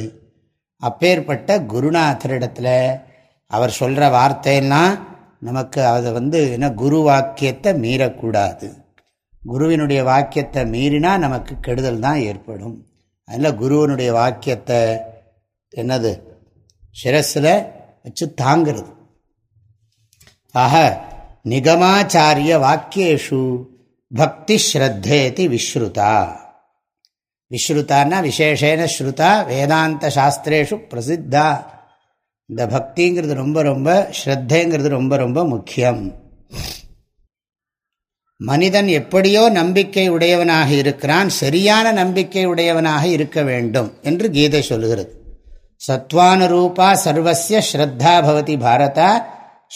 அப்பேற்பட்ட குருநாதரிடத்தில் அவர் சொல்கிற வார்த்தையெல்லாம் நமக்கு அதை வந்து என்ன குரு வாக்கியத்தை மீறக்கூடாது. குருவினுடைய வாக்கியத்தை மீறினா நமக்கு கெடுதல் தான் ஏற்படும். அதனால் குருவனுடைய வாக்கியத்தை என்னது? சிரஸில் வச்சு தாங்கிறது. ஆக நிகமாச்சாரிய வாக்கியேஷு. பக்தி ஸ்ரத்தேதி விஸ்ருதா. விஸ்ருதான்னா விசேஷேன ஸ்ருதா வேதாந்த சாஸ்திரேஷு பிரசித்தா. இந்த பக்திங்கிறது ரொம்ப ரொம்ப ஸ்ரத்தேங்கிறது ரொம்ப ரொம்ப முக்கியம். மனிதன் எப்படியோ நம்பிக்கை உடையவனாக இருக்கிறான் சரியான நம்பிக்கை உடையவனாக இருக்க வேண்டும் என்று கீதை சொல்லுகிறது. சத்வானுரூபா சர்வசிய ஸ்ரத்தா பவதி பாரதா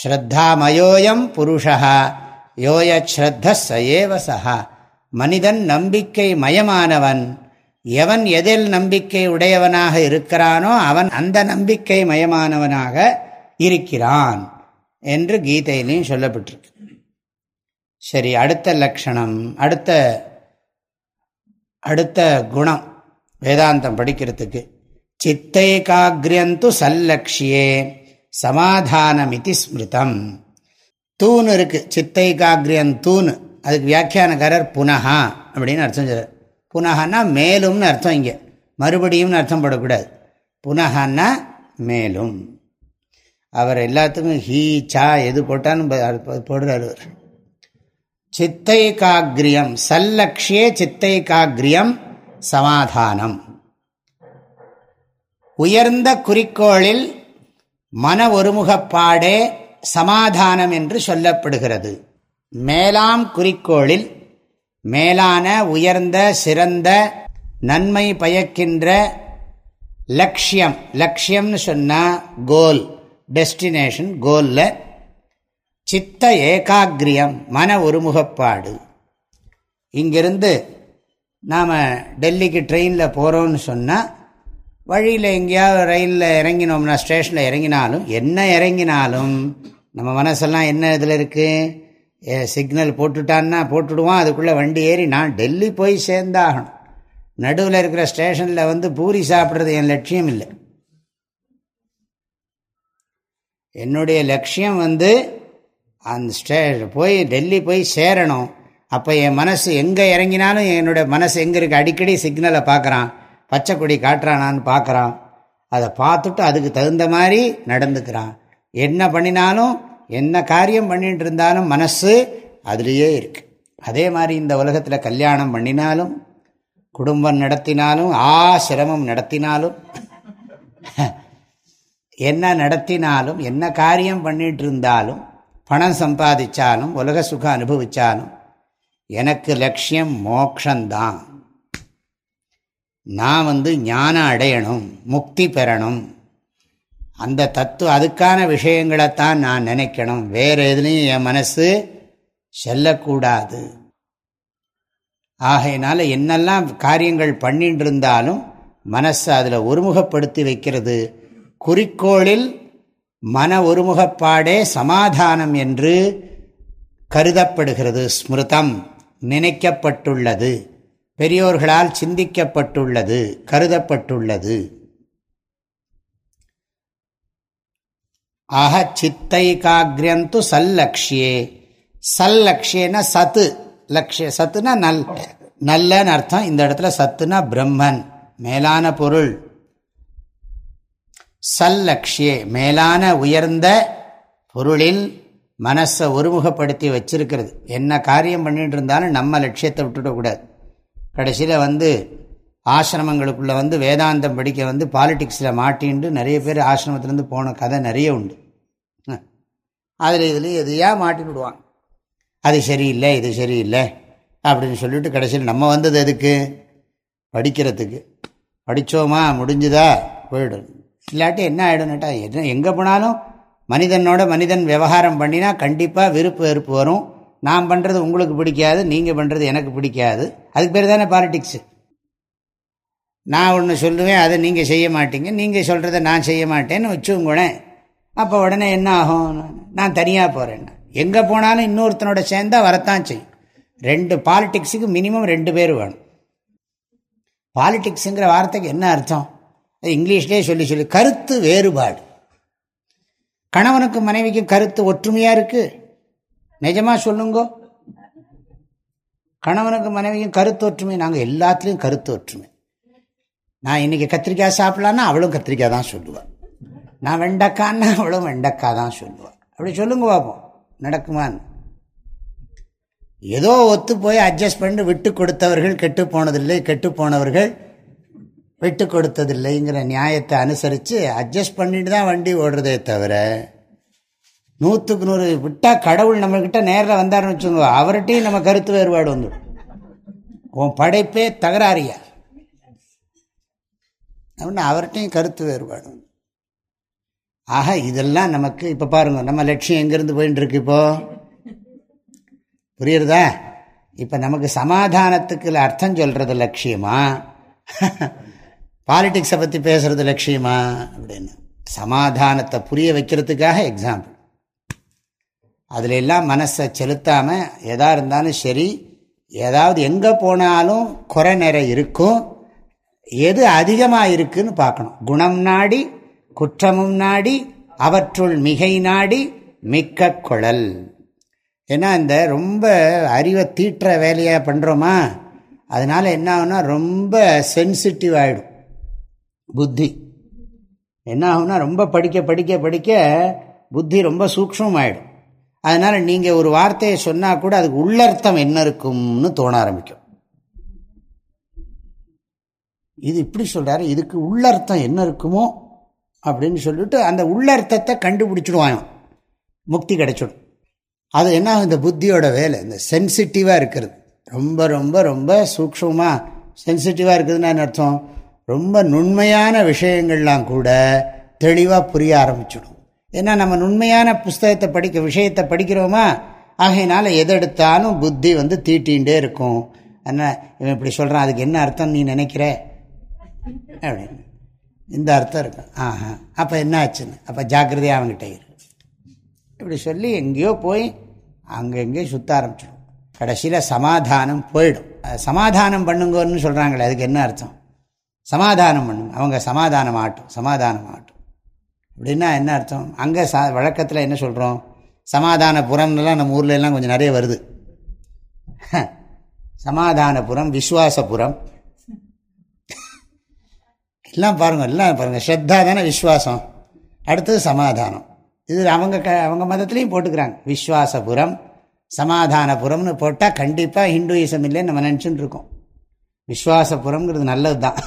ஸ்ரத்தாமயோயம் புருஷா யோயஸ்ரத்த சயேவ சஹா. மனிதன் நம்பிக்கை மயமானவன். எவன் எதில் நம்பிக்கை உடையவனாக இருக்கிறானோ அவன் அந்த நம்பிக்கை மயமானவனாக இருக்கிறான் என்று கீதையிலையும் சொல்லப்பட்டிருக்கு. சரி அடுத்த லக்ஷணம் அடுத்த அடுத்த குணம் வேதாந்தம் படிக்கிறதுக்கு. சித்தைகாகிரியந்து சல்லக்ஷியே. சமாதானமிதி ஸ்மிருதம். தூண் இருக்கு சித்தைகாகிரியன் தூண். அதுக்கு வியாக்கியானக்காரர் புனகா அப்படின்னு அர்த்தம் சொல்றார். புனகன்னா மேலும்னு அர்த்தம் இங்கே. மறுபடியும்னு அர்த்தம் படக்கூடாது. புனகன்னா மேலும். அவர் எல்லாத்துக்கும் ஹீ சா எது போட்டாலும் போடுறாரு சித்தை காக்ரியம் சல்லக்ஷே சித்தை காக்ரியம் சமாதானம். உயர்ந்த குறிக்கோளில் மன ஒருமுகப்பாடே சமாதானம் என்று சொல்லப்படுகிறது. மேலாம் குறிக்கோளில் மேலான உயர்ந்த சிறந்த நன்மை பயக்கின்ற லட்சியம். லட்சியம்னு சொன்னால் கோல் டெஸ்டினேஷன் கோலில் சித்த ஏகாகிரியம் மன ஒருமுகப்பாடு. இங்கிருந்து நாம் டெல்லிக்கு ட்ரெயினில் போகிறோம்னு சொன்னால் வழியில் எங்கேயாவது ரயிலில் இறங்கினோம்னா ஸ்டேஷனில் இறங்கினாலும் என்ன இறங்கினாலும் நம்ம மனசெல்லாம் என்ன இதில் இருக்குது சிக்னல் போட்டுட்டான்னா போட்டுடுவான் அதுக்குள்ளே வண்டி ஏறி நான் டெல்லி போய் சேர்ந்தாகணும். நடுவில் இருக்கிற ஸ்டேஷனில் வந்து பூரி சாப்பிட்றது என் லட்சியம் இல்லை. என்னுடைய லட்சியம் வந்து அந்த ஸ்டே போய் டெல்லி போய் சேரணும். அப்போ என் மனசு எங்கே இறங்கினாலும் என்னுடைய மனசு எங்கே இருக்குது அடிக்கடி சிக்னலை பார்க்குறான். பச்சை கொடி காட்டுறானான்னு பார்க்குறான். அதை பார்த்துட்டு அதுக்கு தகுந்த மாதிரி நடந்துக்கிறான். என்ன பண்ணினாலும் என்ன காரியம் பண்ணிட்டு இருந்தாலும் மனசு அதுலேயே இருக்கு. அதே மாதிரி இந்த உலகத்தில் கல்யாணம் பண்ணினாலும் குடும்பம் நடத்தினாலும் ஆ சிரமம் நடத்தினாலும் என்ன நடத்தினாலும் என்ன காரியம் பண்ணிட்டு இருந்தாலும் பணம் சம்பாதிச்சாலும் உலக சுகம் அனுபவிச்சாலும் எனக்கு லட்சியம் மோக்ஷந்தான். நான் வந்து ஞானம் அடையணும் முக்தி பெறணும். அந்த தத்துவ அதுக்கான விஷயங்களைத்தான் நான் நினைக்கணும். வேறு எதுலேயும் என் மனசு செல்லக்கூடாது. ஆகையினால என்னெல்லாம் காரியங்கள் பண்ணிட்டு இருந்தாலும் மனசை அதில் ஒருமுகப்படுத்தி வைக்கிறது. குறிக்கோளில் மன ஒருமுகப்பாடே சமாதானம் என்று கருதப்படுகிறது. ஸ்மிருதம் நினைக்கப்பட்டுள்ளது. பெரியோர்களால் சிந்திக்கப்பட்டுள்ளது கருதப்பட்டுள்ளது. ஆக சித்தை காகிரியந்து சல்லக்ஷியே. சல்லக்ஷியன சத்து. லக்ஷிய சத்துனா நல் நல்லன்னு அர்த்தம். இந்த இடத்துல சத்துனா பிரம்மன் மேலான பொருள். சல்லக்ஷியே மேலான உயர்ந்த பொருளில் மனசை ஒருமுகப்படுத்தி வச்சிருக்கிறது. என்ன காரியம் பண்ணிட்டு இருந்தாலும் நம்ம லட்சியத்தை விட்டுடக்கூடாது. கடைசியில் வந்து ஆசிரமங்களுக்குள்ளே வந்து வேதாந்தம் படிக்க வந்து பாலிடிக்ஸில் மாட்டின்ட்டு நிறைய பேர் ஆசிரமத்துலேருந்து போன கதை நிறைய உண்டு. அதில் இதில் எதையா மாட்டி விடுவான். அது சரியில்லை இது சரியில்லை அப்படின்னு சொல்லிட்டு கடைசியில் நம்ம வந்தது எதுக்கு? படிக்கிறதுக்கு. படித்தோமா முடிஞ்சுதா? போயிடும். இல்லாட்டி என்ன ஆகிடும்னுட்டா என்ன எங்கே போனாலும் மனிதனோட மனிதன் விவகாரம் பண்ணினா கண்டிப்பாக விருப்பு வெறுப்பு வரும். நான் பண்ணுறது உங்களுக்கு பிடிக்காது நீங்கள் பண்ணுறது எனக்கு பிடிக்காது. அதுக்கு பேர் தானே பாலிடிக்ஸு நான் ஒன்று சொல்லுவேன் அதை நீங்கள் செய்ய மாட்டீங்க. நீங்கள் சொல்கிறத நான் செய்ய மாட்டேன்னு வச்சுங்களேன் அப்போ உடனே என்ன ஆகும்? நான் தனியாக போகிறேன் எங்கே போனாலும் இன்னொருத்தனோட சேர்ந்தால் வரத்தான் செய்யும். ரெண்டு பாலிட்டிக்ஸுக்கு மினிமம் ரெண்டு பேர் வேணும். பாலிட்டிக்ஸுங்கிற வார்த்தைக்கு என்ன அர்த்தம்? இங்கிலீஷ்லேயே சொல்லி சொல்லி. கருத்து வேறுபாடு. கணவனுக்கும் மனைவிக்கும் கருத்து ஒற்றுமையாக இருக்குது நிஜமாக சொல்லுங்கோ. கணவனுக்கு மனைவியும் கருத்து ஒற்றுமை நாங்கள் எல்லாத்துலேயும் கருத்து ஒற்றுமை நான் இன்றைக்கி கத்திரிக்காய் சாப்பிட்லான்னா அவளும் கத்திரிக்காய் தான் சொல்லுவாள் நான் வெண்டைக்கான்னா அவளும் வெண்டக்காய் தான் சொல்லுவாள் அப்படி சொல்லுங்க பார்ப்போம் நடக்குமான்னு. ஏதோ ஒத்து போய் அட்ஜஸ்ட் பண்ணி விட்டு கொடுத்தவர்கள் கெட்டு போனதில்லை கெட்டு போனவர்கள் விட்டு கொடுத்ததில்லைங்கிற நியாயத்தை அனுசரித்து அட்ஜஸ்ட் பண்ணிட்டு தான் வண்டி ஓடுறதே தவிர நூற்றுக்கு நூறு விட்டால் கடவுள் நம்மக்கிட்ட நேரில் வந்தார்னு வச்சுக்கோங்க. அவர்கிட்டையும் நம்ம கருத்து வேறுபாடு வந்துடும் உன் படைப்பே தகராறியா? அப்படின்னு அவர்கிட்டையும் கருத்து வேறுபாடு ஆக இதெல்லாம் நமக்கு இப்போ பாருங்கள் நம்ம லட்சியம் எங்கேருந்து போயின்னு இருக்கு இப்போது புரியுறதா? இப்போ நமக்கு சமாதானத்துக்கு அர்த்தம் சொல்கிறது லட்சியமா? பாலிட்டிக்ஸை பற்றி பேசுகிறது லட்சியமா? அப்படின்னு. சமாதானத்தை புரிய வைக்கிறதுக்காக எக்ஸாம்பிள் அதில் எல்லாம் மனசை செலுத்தாமல் எதாக இருந்தாலும் சரி ஏதாவது எங்கே போனாலும் குறை நிறை இருக்கும். எது அதிகமாக இருக்குன்னு பார்க்கணும். குணம் நாடி குற்றமும் நாடி அவற்றுள் மிகை நாடி மிக்க குழல். ஏன்னா இந்த ரொம்ப அறிவை தீட்டுற வேலையை பண்ணுறோமா அதனால் என்ன ஆகுனா ரொம்ப சென்சிட்டிவ் ஆகிடும் புத்தி. என்ன ஆகுனா ரொம்ப படிக்க படிக்க படிக்க புத்தி ரொம்ப சூக்ஷமாயிடும் அதனால் நீங்கள் ஒரு வார்த்தையை சொன்னால் கூட அதுக்கு உள்ளர்த்தம் என்ன இருக்கும்னு தோண ஆரம்பிக்கும். இது இப்படி சொல்கிறாரு இதுக்கு உள்ளர்த்தம் என்ன இருக்குமோ அப்படின்னு சொல்லிட்டு அந்த உள்ளர்த்தத்தை கண்டுபிடிச்சிடுவான் முக்தி கிடைச்சிடும். அது என்ன இந்த புத்தியோட வேலை இந்த சென்சிட்டிவாக இருக்கிறது. ரொம்ப ரொம்ப ரொம்ப சூக்ஷமாக சென்சிட்டிவாக இருக்குதுன்னு என்ன அர்த்தம்? ரொம்ப நுண்மையான விஷயங்கள்லாம் கூட தெளிவாக புரிய ஆரம்பிச்சிடும். ஏன்னா நம்ம நுண்மையான புஸ்தகத்தை படிக்க விஷயத்தை படிக்கிறோமா? ஆகையினால எதெடுத்தாலும் புத்தி வந்து தீட்டிகிட்டே இருக்கும். என்ன இவன் இப்படி சொல்கிறான் அதுக்கு என்ன அர்த்தம் நீ நினைக்கிற? அப்படின்னு. இந்த அர்த்தம் இருக்கும். ஆஹா. அப்போ என்ன ஆச்சுன்னு? அப்போ ஜாக்கிரதையாக அவங்ககிட்ட இரு. இப்படி சொல்லி எங்கேயோ போய் அங்கே எங்கேயோ சுற்ற ஆரம்பிச்சிடும். கடைசியில் சமாதானம் போயிடும். சமாதானம் பண்ணுங்கன்னு சொல்கிறாங்களே அதுக்கு என்ன அர்த்தம்? சமாதானம் பண்ணுங்க. அவங்க சமாதானம் ஆட்டும். சமாதானம் ஆட்டும். அப்படின்னா என்ன அர்த்தம்? அங்கே சா வழக்கத்தில் என்ன சொல்கிறோம் சமாதானபுரம்லாம் நம்ம ஊரில் எல்லாம் கொஞ்சம் நிறைய வருது. சமாதானபுரம் விஸ்வாசபுரம். எல்லாம் பாருங்கள் எல்லாம் பாருங்கள் ஸ்ரத்தா தானே விஸ்வாசம். அடுத்தது சமாதானம். இது அவங்க க அவங்க மதத்துலேயும் போட்டுக்கிறாங்க. விஸ்வாசபுரம் சமாதானபுரம்னு போட்டால் கண்டிப்பாக ஹிந்துயிசம் இல்லைன்னு நம்ம நினச்சிட்டு இருக்கோம். விஸ்வாசபுரம்ங்கிறது நல்லது தான்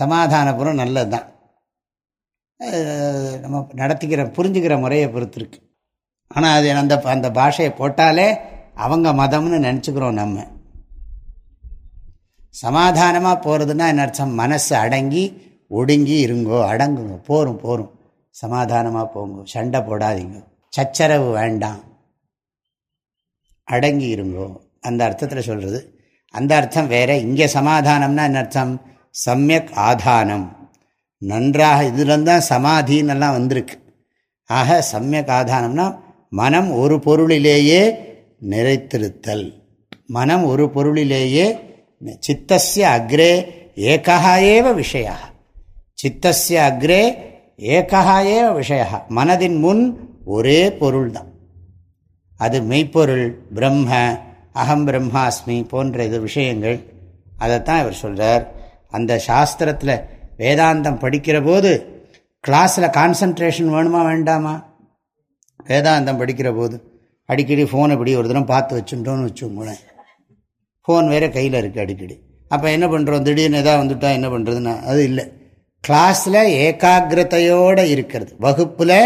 சமாதானபுரம் நல்லது தான் நம்ம நடத்திக்கிற புரிஞ்சுக்கிற முறையை பொறுத்து இருக்கு ஆனால் அது அந்த அந்த பாஷையை போட்டாலே அவங்க மதம்னு நினச்சிக்கிறோம் நம்ம. சமாதானமாக போகிறதுனா என்ன அர்த்தம்? மனசு அடங்கி ஒடுங்கி இருங்கோ அடங்குங்க போரும் போரும். சமாதானமாக போங்க சண்டை போடாதீங்க. சச்சரவு வேண்டாம். அடங்கி இருங்கோ. அந்த அர்த்தத்தில் சொல்கிறது அந்த அர்த்தம் வேறு. இங்கே சமாதானம்னா என்ன அர்த்தம்? சமயக் ஆதானம். நன்றாக இதுலந்தான் தான் சமாதின்னெல்லாம் வந்திருக்கு. ஆக சமயக் ஆதானம்னா மனம் ஒரு பொருளிலேயே நிறைத்திருத்தல். மனம் ஒரு பொருளிலேயே சித்தசிய அக்ரே ஏகா ஏவ விஷய சித்தசிய அக்ரே ஏகா ஏவ விஷய மனதின் முன் ஒரே பொருள் தான் அது மெய்ப்பொருள் பிரம்ம அகம் பிரம்மாஸ்மி போன்ற இது விஷயங்கள். அதைத்தான் இவர் சொல்கிறார் அந்த சாஸ்திரத்தில் வேதாந்தம் படிக்கிற போது கிளாஸில் கான்சன்ட்ரேஷன் வேணுமா வேண்டாமா? வேதாந்தம் படிக்கிற போது அடிக்கடி ஃபோன் இப்படி ஒரு தினம் பார்த்து வச்சுட்டோன்னு வச்சுக்கோங்களேன். ஃபோன் வேறு கையில் இருக்குது அடிக்கடி. அப்போ என்ன பண்ணுறோம் திடீர்னு எதாவது வந்துட்டா என்ன பண்ணுறதுன்னா அது இல்லை. கிளாஸில் ஏகாகிரதையோடு இருக்கிறது. வகுப்பில்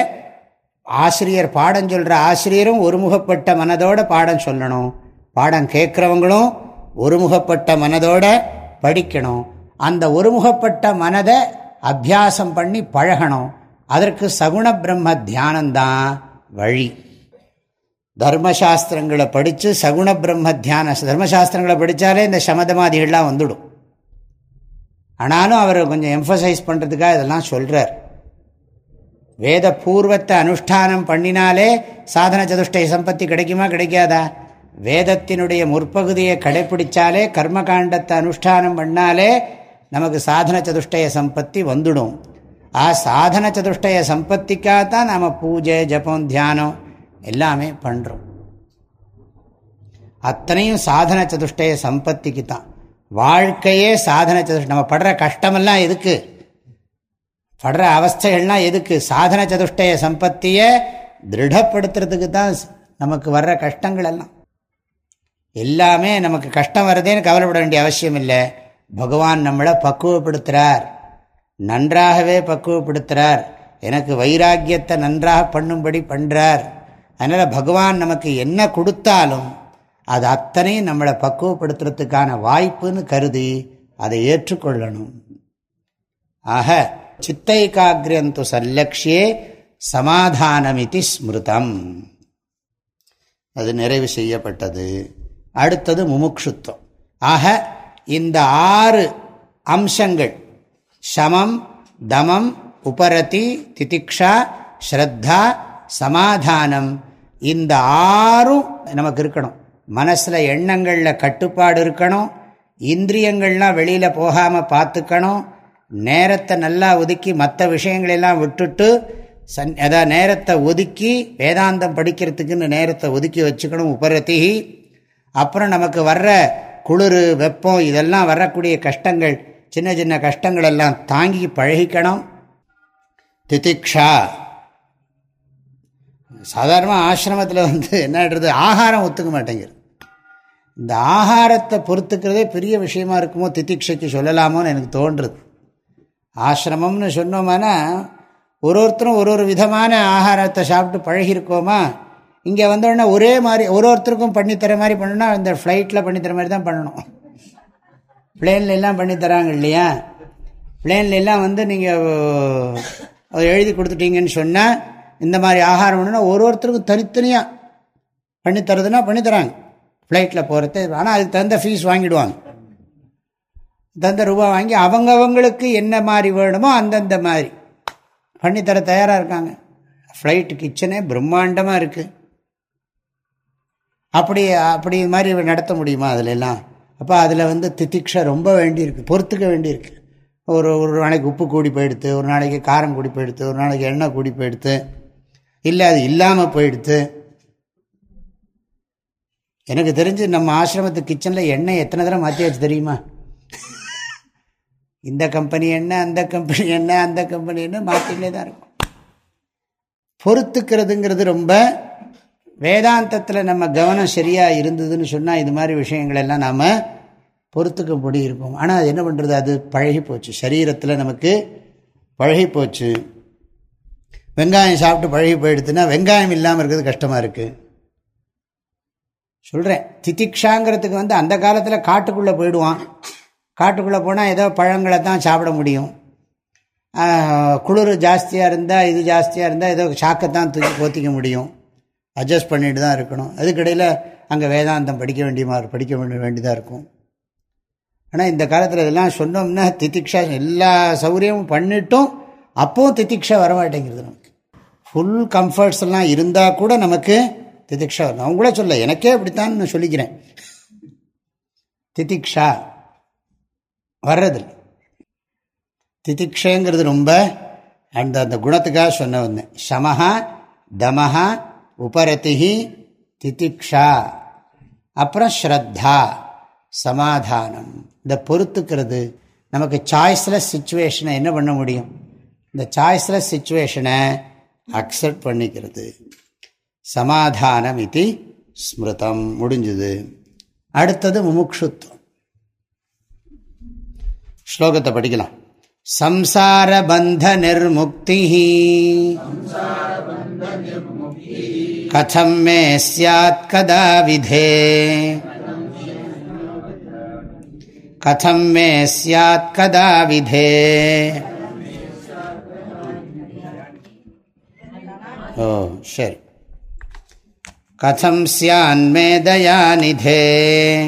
ஆசிரியர் பாடம் சொல்கிற ஆசிரியரும் ஒருமுகப்பட்ட மனதோட பாடம் சொல்லணும். பாடம் கேட்குறவங்களும் ஒருமுகப்பட்ட மனதோட படிக்கணும். அந்த ஒருமுகப்பட்ட மனதை அபியாசம் பண்ணி பழகணும். அதற்கு சகுண பிரம்ம தியானந்தான் வழி. தர்மசாஸ்திரங்களை படித்து சகுண பிரம்ம தியான தர்மசாஸ்திரங்களை படித்தாலே இந்த சமதமாதிகள்லாம் வந்துடும். ஆனாலும் அவர் கொஞ்சம் எம்ஃபசைஸ் பண்ணுறதுக்காக இதெல்லாம் சொல்கிறார் வேத பூர்வத்தை அனுஷ்டானம் பண்ணினாலே சாதன சதுஷ்டய சம்பத்தி கிடைக்குமா கிடைக்காதா? வேதத்தினுடைய முற்பகுதியை கடைப்பிடிச்சாலே கர்மகாண்டத்தை அனுஷ்டானம் பண்ணாலே நமக்கு சாதன சதுஷ்டய சம்பத்தி வந்துடும். ஆ சாதன சதுஷ்டய சம்பத்திக்காக தான் நம்ம பூஜை ஜபம் தியானம் எல்லாமே பண்ணுறோம் அத்தனையும் சாதன சதுஷ்டய சம்பத்திக்கு தான் வாழ்க்கையே சாதன சதுஷ்ட நம்ம படுற கஷ்டமெல்லாம் எதுக்கு? படுற அவஸ்தைகள்லாம் எதுக்கு? சாதன சதுஷ்டய சம்பத்தியை திருடப்படுத்துறதுக்கு தான் நமக்கு வர்ற கஷ்டங்கள் எல்லாம் எல்லாமே நமக்கு கஷ்டம் வருதேன்னு கவலைப்பட வேண்டிய அவசியம் இல்லை பகவான் நம்மளை பக்குவப்படுத்துகிறார் நன்றாகவே பக்குவப்படுத்துகிறார் எனக்கு வைராக்கியத்தை நன்றாக பண்ணும்படி பண்ணுறார் அதனால் பகவான் நமக்கு என்ன கொடுத்தாலும் அது அத்தனையும் நம்மளை பக்குவப்படுத்துறதுக்கான வாய்ப்புன்னு கருதி அதை ஏற்றுக்கொள்ளணும். ஆக சித்தைகாகிரந்து சல்லக்ஷியே சமாதானமிதி ஸ்மிருதம். அது நிறைவு செய்யப்பட்டது. அடுத்தது முமுக்ஷுத்வம் ஆக இந்த ஆறு அம்சங்கள் சமம் தமம் உபரதி திதிக்ஷா ஸ்ரத்தா சமாதானம். இந்த ஆறும் நமக்கு இருக்கணும். மனசில் எண்ணங்களில் கட்டுப்பாடு இருக்கணும். இந்திரியங்கள்லாம் வெளியில் போகாமல் பார்த்துக்கணும். நேரத்தை நல்லா ஒதுக்கி மற்ற விஷயங்களெல்லாம் விட்டுட்டு சன் அதாவது நேரத்தை ஒதுக்கி வேதாந்தம் படிக்கிறதுக்குன்னு நேரத்தை ஒதுக்கி வச்சுக்கணும் உபரதி. அப்புறம் நமக்கு வர்ற குளிர் வெப்பம் இதெல்லாம் வரக்கூடிய கஷ்டங்கள் சின்ன சின்ன கஷ்டங்கள் எல்லாம் தாங்கி பழகிக்கணும். திதிக்ஷா. சாதாரணமாக ஆசிரமத்தில் வந்து என்னன்றது ஆகாரம் ஒத்துக்க மாட்டேங்கிறது. இந்த ஆகாரத்தை பொறுத்துக்கிறதே பெரிய விஷயமா இருக்குமோ திதிக்ஷைக்கு சொல்லலாமோன்னு எனக்கு தோன்றுறது ஆசிரமம்னு சொன்னோமானா ஒரு ஒருத்தரும் ஒரு ஒரு விதமான ஆகாரத்தை சாப்பிட்டு பழகிருக்கோமா இங்கே வந்தோடனே ஒரே மாதிரி ஒரு ஒருத்தருக்கும் பண்ணித்தர மாதிரி பண்ணணும்னா இந்த ஃப்ளைட்டில் பண்ணித்தர மாதிரி தான் பண்ணணும். பிளேன்ல எல்லாம் பண்ணித்தராங்க இல்லையா? பிளேன்ல எல்லாம் வந்து நீங்கள் எழுதி கொடுத்துட்டீங்கன்னு சொன்னால் இந்த மாதிரி ஆகாரம் வேணும்னா ஒரு ஒருத்தருக்கும் தனித்தனியாக பண்ணித்தரதுன்னா பண்ணித்தராங்க ஃப்ளைட்டில் போகிறது ஆனால் அதுக்கு தகுந்த ஃபீஸ் வாங்கிடுவாங்க. தகுந்த ரூபா வாங்கி அவங்கவங்களுக்கு என்ன மாதிரி வேணுமோ அந்தந்த மாதிரி. பண்ணித்தர தயாராக இருக்காங்க. ஃப்ளைட்டு கிச்சனே பிரம்மாண்டமாக இருக்குது அப்படி அப்படி மாதிரி நடத்த முடியுமா அதில் எல்லாம் அப்போ அதில் வந்து திதிக்ஷை ரொம்ப வேண்டியிருக்கு பொறுத்துக்க வேண்டியிருக்கு. ஒரு ஒரு நாளைக்கு உப்பு கூடி போயிடுத்து ஒரு நாளைக்கு காரம் கூடி போயிடுத்து ஒரு நாளைக்கு எண்ணெய் கூடி போயிடுத்து. இல்லை அது இல்லாமல் போயிடுத்து. எனக்கு தெரிஞ்சு நம்ம ஆசிரமத்து கிச்சனில் எண்ணெய் எத்தனை தடவை மாற்றியாச்சு தெரியுமா? இந்த கம்பெனி என்ன அந்த கம்பெனி என்ன அந்த கம்பெனி என்ன மாற்றிலே தான் இருக்கும். பொறுத்துக்கிறதுங்கிறது ரொம்ப வேதாந்தத்தில் நம்ம கவனம் சரியாக இருந்ததுன்னு சொன்னால் இது மாதிரி விஷயங்களெல்லாம் நாம் பொறுத்துக்க முடியிருப்போம் ஆனால் அது என்ன பண்ணுறது அது பழகி போச்சு. சரீரத்தில் நமக்கு பழகி போச்சு. வெங்காயம் சாப்பிட்டு பழகி போயிடுத்துன்னா வெங்காயம் இல்லாமல் இருக்கிறது கஷ்டமாக இருக்குது சொல்கிறேன் திதிக்ஷாங்கிறதுக்கு வந்து அந்த காலத்தில் காட்டுக்குள்ளே போயிடுவான். காட்டுக்குள்ளே போனால் ஏதோ பழங்களை தான் சாப்பிட முடியும். குளிர் ஜாஸ்தியாக இருந்தால் இது ஜாஸ்தியாக இருந்தால் ஏதோ சாக்கை தான் தூக்கி போத்திக்க முடியும். அட்ஜஸ்ட் பண்ணிட்டு தான் இருக்கணும். அதுக்கிடையில் அங்கே வேதாந்தம் படிக்க வேண்டிய படிக்க வேண்டிய வேண்டியதாக இருக்கும். ஆனால் இந்த காலத்தில் இதெல்லாம் சொன்னோம்னா திதிக்ஷா எல்லா சௌகரியமும் பண்ணிட்டும். அப்போவும் தித்திக்ஷா வரமாட்டேங்கிறது நமக்கு. ஃபுல் கம்ஃபர்ட்ஸ் எல்லாம் இருந்தால் கூட நமக்கு திதிக்ஷா வரணும் அவங்க கூட சொல்ல எனக்கே அப்படித்தான் நான் சொல்லிக்கிறேன். திதிக்ஷா வர்றதில்லை. திதிக்ஷங்கிறது ரொம்ப அந்த அந்த குணத்துக்காக சொன்ன வந்தேன் சமஹா தமஹா உபரதிஹி திதிக்ஷா. அப்புறம் ஸ்ரத்தா சமாதானம். இந்த பொறுத்துக்கிறது. நமக்கு சாய்ஸ்லெஸ் சுச்சுவேஷனை என்ன பண்ண முடியும்? இந்த சாய்ஸ்லெஸ் சுச்சுவேஷனை அக்செப்ட் பண்ணிக்கிறது. சமாதானம் இது ஸ்மிருதம். முடிஞ்சுது. அடுத்தது முமுக்ஷுத்வம் ஸ்லோகத்தை படிக்கலாம். சம்சார பந்த நிர்முக்தி कथम मे स्यात्कदा विधे? कथं मे स्यात्कदा विधे? ओ, शरि। कथं स्यान्मे दयानिधे?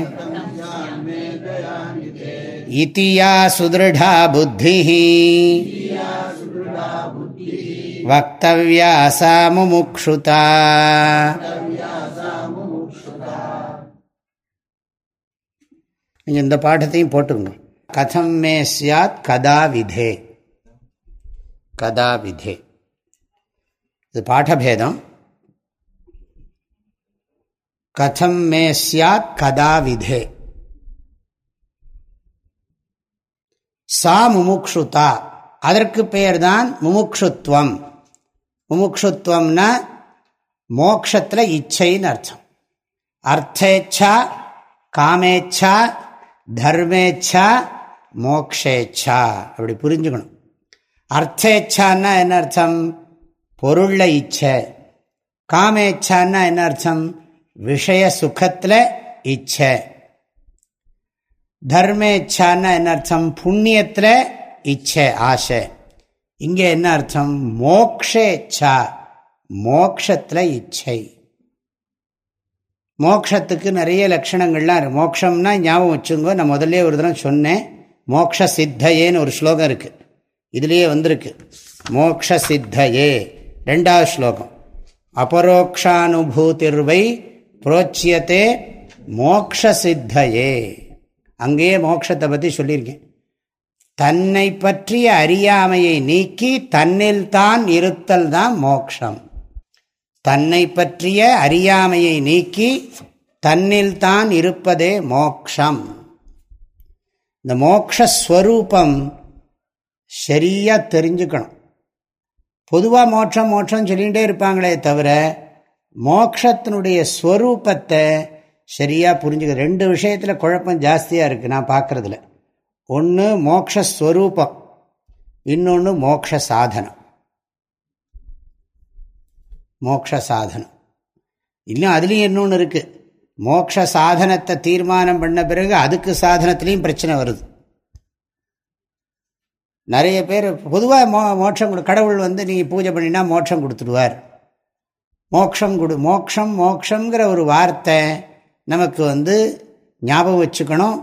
इति या सुदृढा बुद्धि? वक्तव्या सा मुमुक्षुता நீங்கள் இந்த பாடத்தையும் போட்டுங்க கதம் மே சாத் கதா விதே கதா விதே இது பாடபேதம் கதம் மே சாத் கதா விதே சா முமுக்ஷுதா அதற்கு பெயர்தான் முமுக்ஷுத்வம் முமுக்ஷுத்வம்னா மோக்ஷத்தில் இச்சைன்னு அர்த்தம். அர்த்தேச்சா காமேச்சா தர்மேச்சா மோக்ஷேச்சா. அப்படி புரிஞ்சுக்கணும். அர்த்தேச்சான்னா என்ன அர்த்தம்? பொருளில் இச்சை. காமேச்சான்னா என்ன அர்த்தம்? விஷய சுகத்தில் இச்சை. தர்மேச்சான்னா என்ன அர்த்தம்? புண்ணியத்தில் இச்சை ஆசை. இங்கே என்ன அர்த்தம்? மோக்ஷேச்சா மோக்ஷத்தில் இச்சை. மோக்ஷத்துக்கு நிறைய லட்சணங்கள்லாம் இருக்கு. மோக்ஷம்னா ஞாபகம் வச்சுங்கோ நான் முதல்ல ஒரு தடவை சொன்னேன். மோக்ஷ சித்தையேன்னு ஒரு ஸ்லோகம் இருக்குது இதுலேயே வந்திருக்கு. மோக்ஷ சித்தையே ரெண்டாவது ஸ்லோகம். அபரோக்ஷானுபூதிர்வை புரோச்சியத்தே மோக்ஷ சித்தையே அங்கேயே மோக்ஷத்தை பற்றி சொல்லியிருக்கேன். தன்னை பற்றிய அறியாமையை நீக்கி தன்னில் தான் இருத்தல் தான் மோக்ஷம். தன்னை பற்றிய அறியாமையை நீக்கி தன்னில் தான் இருப்பதே மோக்ஷம். இந்த மோக்ஷஸ்வரூபம் சரியாக தெரிஞ்சுக்கணும். பொதுவாக மோட்சம் மோட்சம் சொல்லிகிட்டே இருப்பாங்களே தவிர மோக்ஷத்தினுடைய ஸ்வரூபத்தை சரியாக புரிஞ்சுக்க ரெண்டு விஷயத்தில் குழப்பம் ஜாஸ்தியாக இருக்குது நான் பார்க்குறதுல ஒன்று மோக்ஷஸ்வரூபம் இன்னொன்று மோக்ஷ சாதனம் மோக்ஷ சாதனம் இன்னும் அதுலேயும் இன்னொன்று இருக்குது மோக்ஷ சாதனத்தை தீர்மானம் பண்ண பிறகு அதுக்கு சாதனத்துலேயும் பிரச்சனை வருது. நிறைய பேர் பொதுவாக மோ மோட்சம் கொடு கடவுள் வந்து நீங்கள் பூஜை பண்ணினா மோட்சம் கொடுத்துடுவார். மோக்ஷம் கொடு மோக்ஷம் மோக்ஷங்கிற ஒரு வார்த்தை நமக்கு வந்து ஞாபகம் வச்சுக்கணும்.